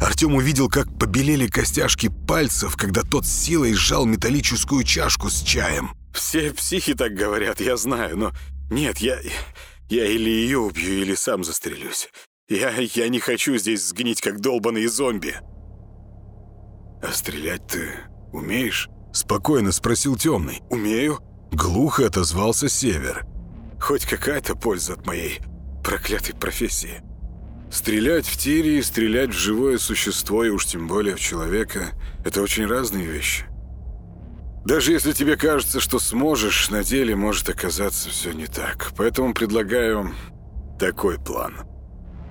Артем увидел, как побелели костяшки пальцев, когда тот силой сжал металлическую чашку с чаем. Все психи так говорят, я знаю, но... Нет, я... Я или ее убью, или сам застрелюсь. Я... Я не хочу здесь Даже если тебе кажется, что сможешь, на деле может оказаться все не так. Поэтому предлагаю такой план.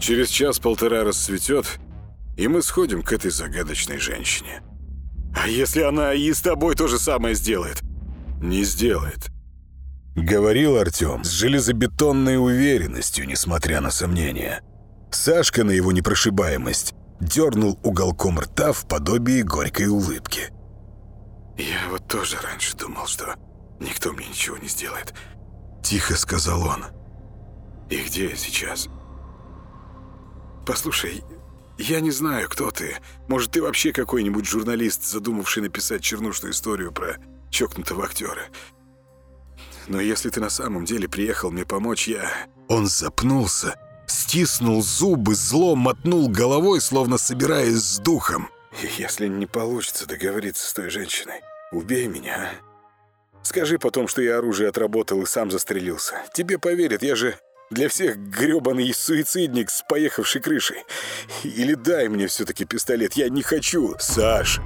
Через час-полтора расцветет, и мы сходим к этой загадочной женщине. А если она и с тобой то же самое сделает? Не сделает. Говорил Артем с железобетонной уверенностью, несмотря на сомнения. Сашка на его непрошибаемость дернул уголком рта в подобии горькой улыбки. «Я вот тоже раньше думал, что никто мне ничего не сделает», – тихо сказал он. «И где я сейчас?» «Послушай, я не знаю, кто ты. Может, ты вообще какой-нибудь журналист, задумавший написать чернушную историю про чокнутого актера. Но если ты на самом деле приехал мне помочь, я...» Он запнулся, стиснул зубы, зло мотнул головой, словно собираясь с духом. Если не получится договориться с той женщиной, убей меня. А. Скажи потом, что я оружие отработал и сам застрелился. Тебе поверят, я же для всех грёбаный суицидник с поехавшей крышей. Или дай мне все-таки пистолет, я не хочу. Саш,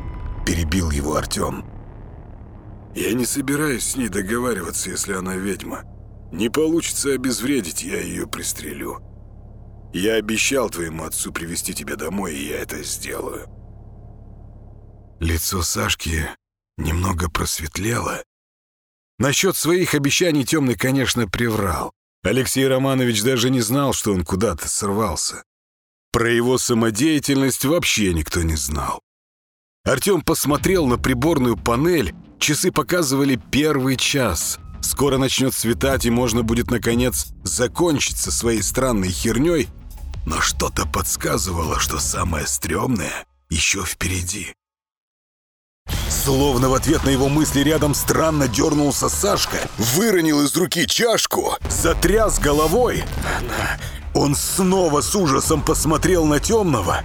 перебил его Артем. Я не собираюсь с ней договариваться, если она ведьма. Не получится обезвредить, я ее пристрелю. Я обещал твоему отцу привести тебя домой, и я это сделаю. Лицо Сашки немного просветлело. Насчет своих обещаний Темный, конечно, приврал. Алексей Романович даже не знал, что он куда-то сорвался. Про его самодеятельность вообще никто не знал. Артем посмотрел на приборную панель, часы показывали первый час. Скоро начнет светать, и можно будет, наконец, закончиться своей странной херней, но что-то подсказывало, что самое стрёмное еще впереди. Словно в ответ на его мысли рядом странно дернулся Сашка, выронил из руки чашку, затряс головой. Он снова с ужасом посмотрел на темного.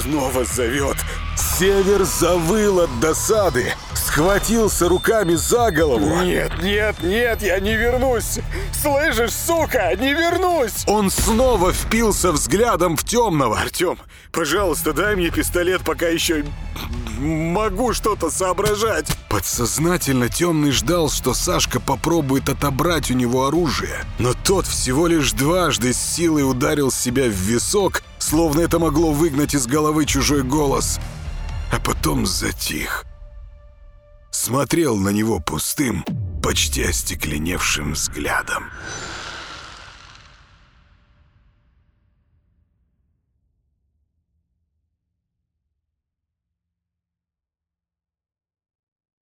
Снова зовет. Север завыл от досады схватился руками за голову. Нет, нет, нет, я не вернусь. Слышишь, сука, не вернусь. Он снова впился взглядом в темного. Артем, пожалуйста, дай мне пистолет, пока еще могу что-то соображать. Подсознательно темный ждал, что Сашка попробует отобрать у него оружие. Но тот всего лишь дважды с силой ударил себя в висок, словно это могло выгнать из головы чужой голос. А потом затих смотрел на него пустым, почти остекленевшим взглядом.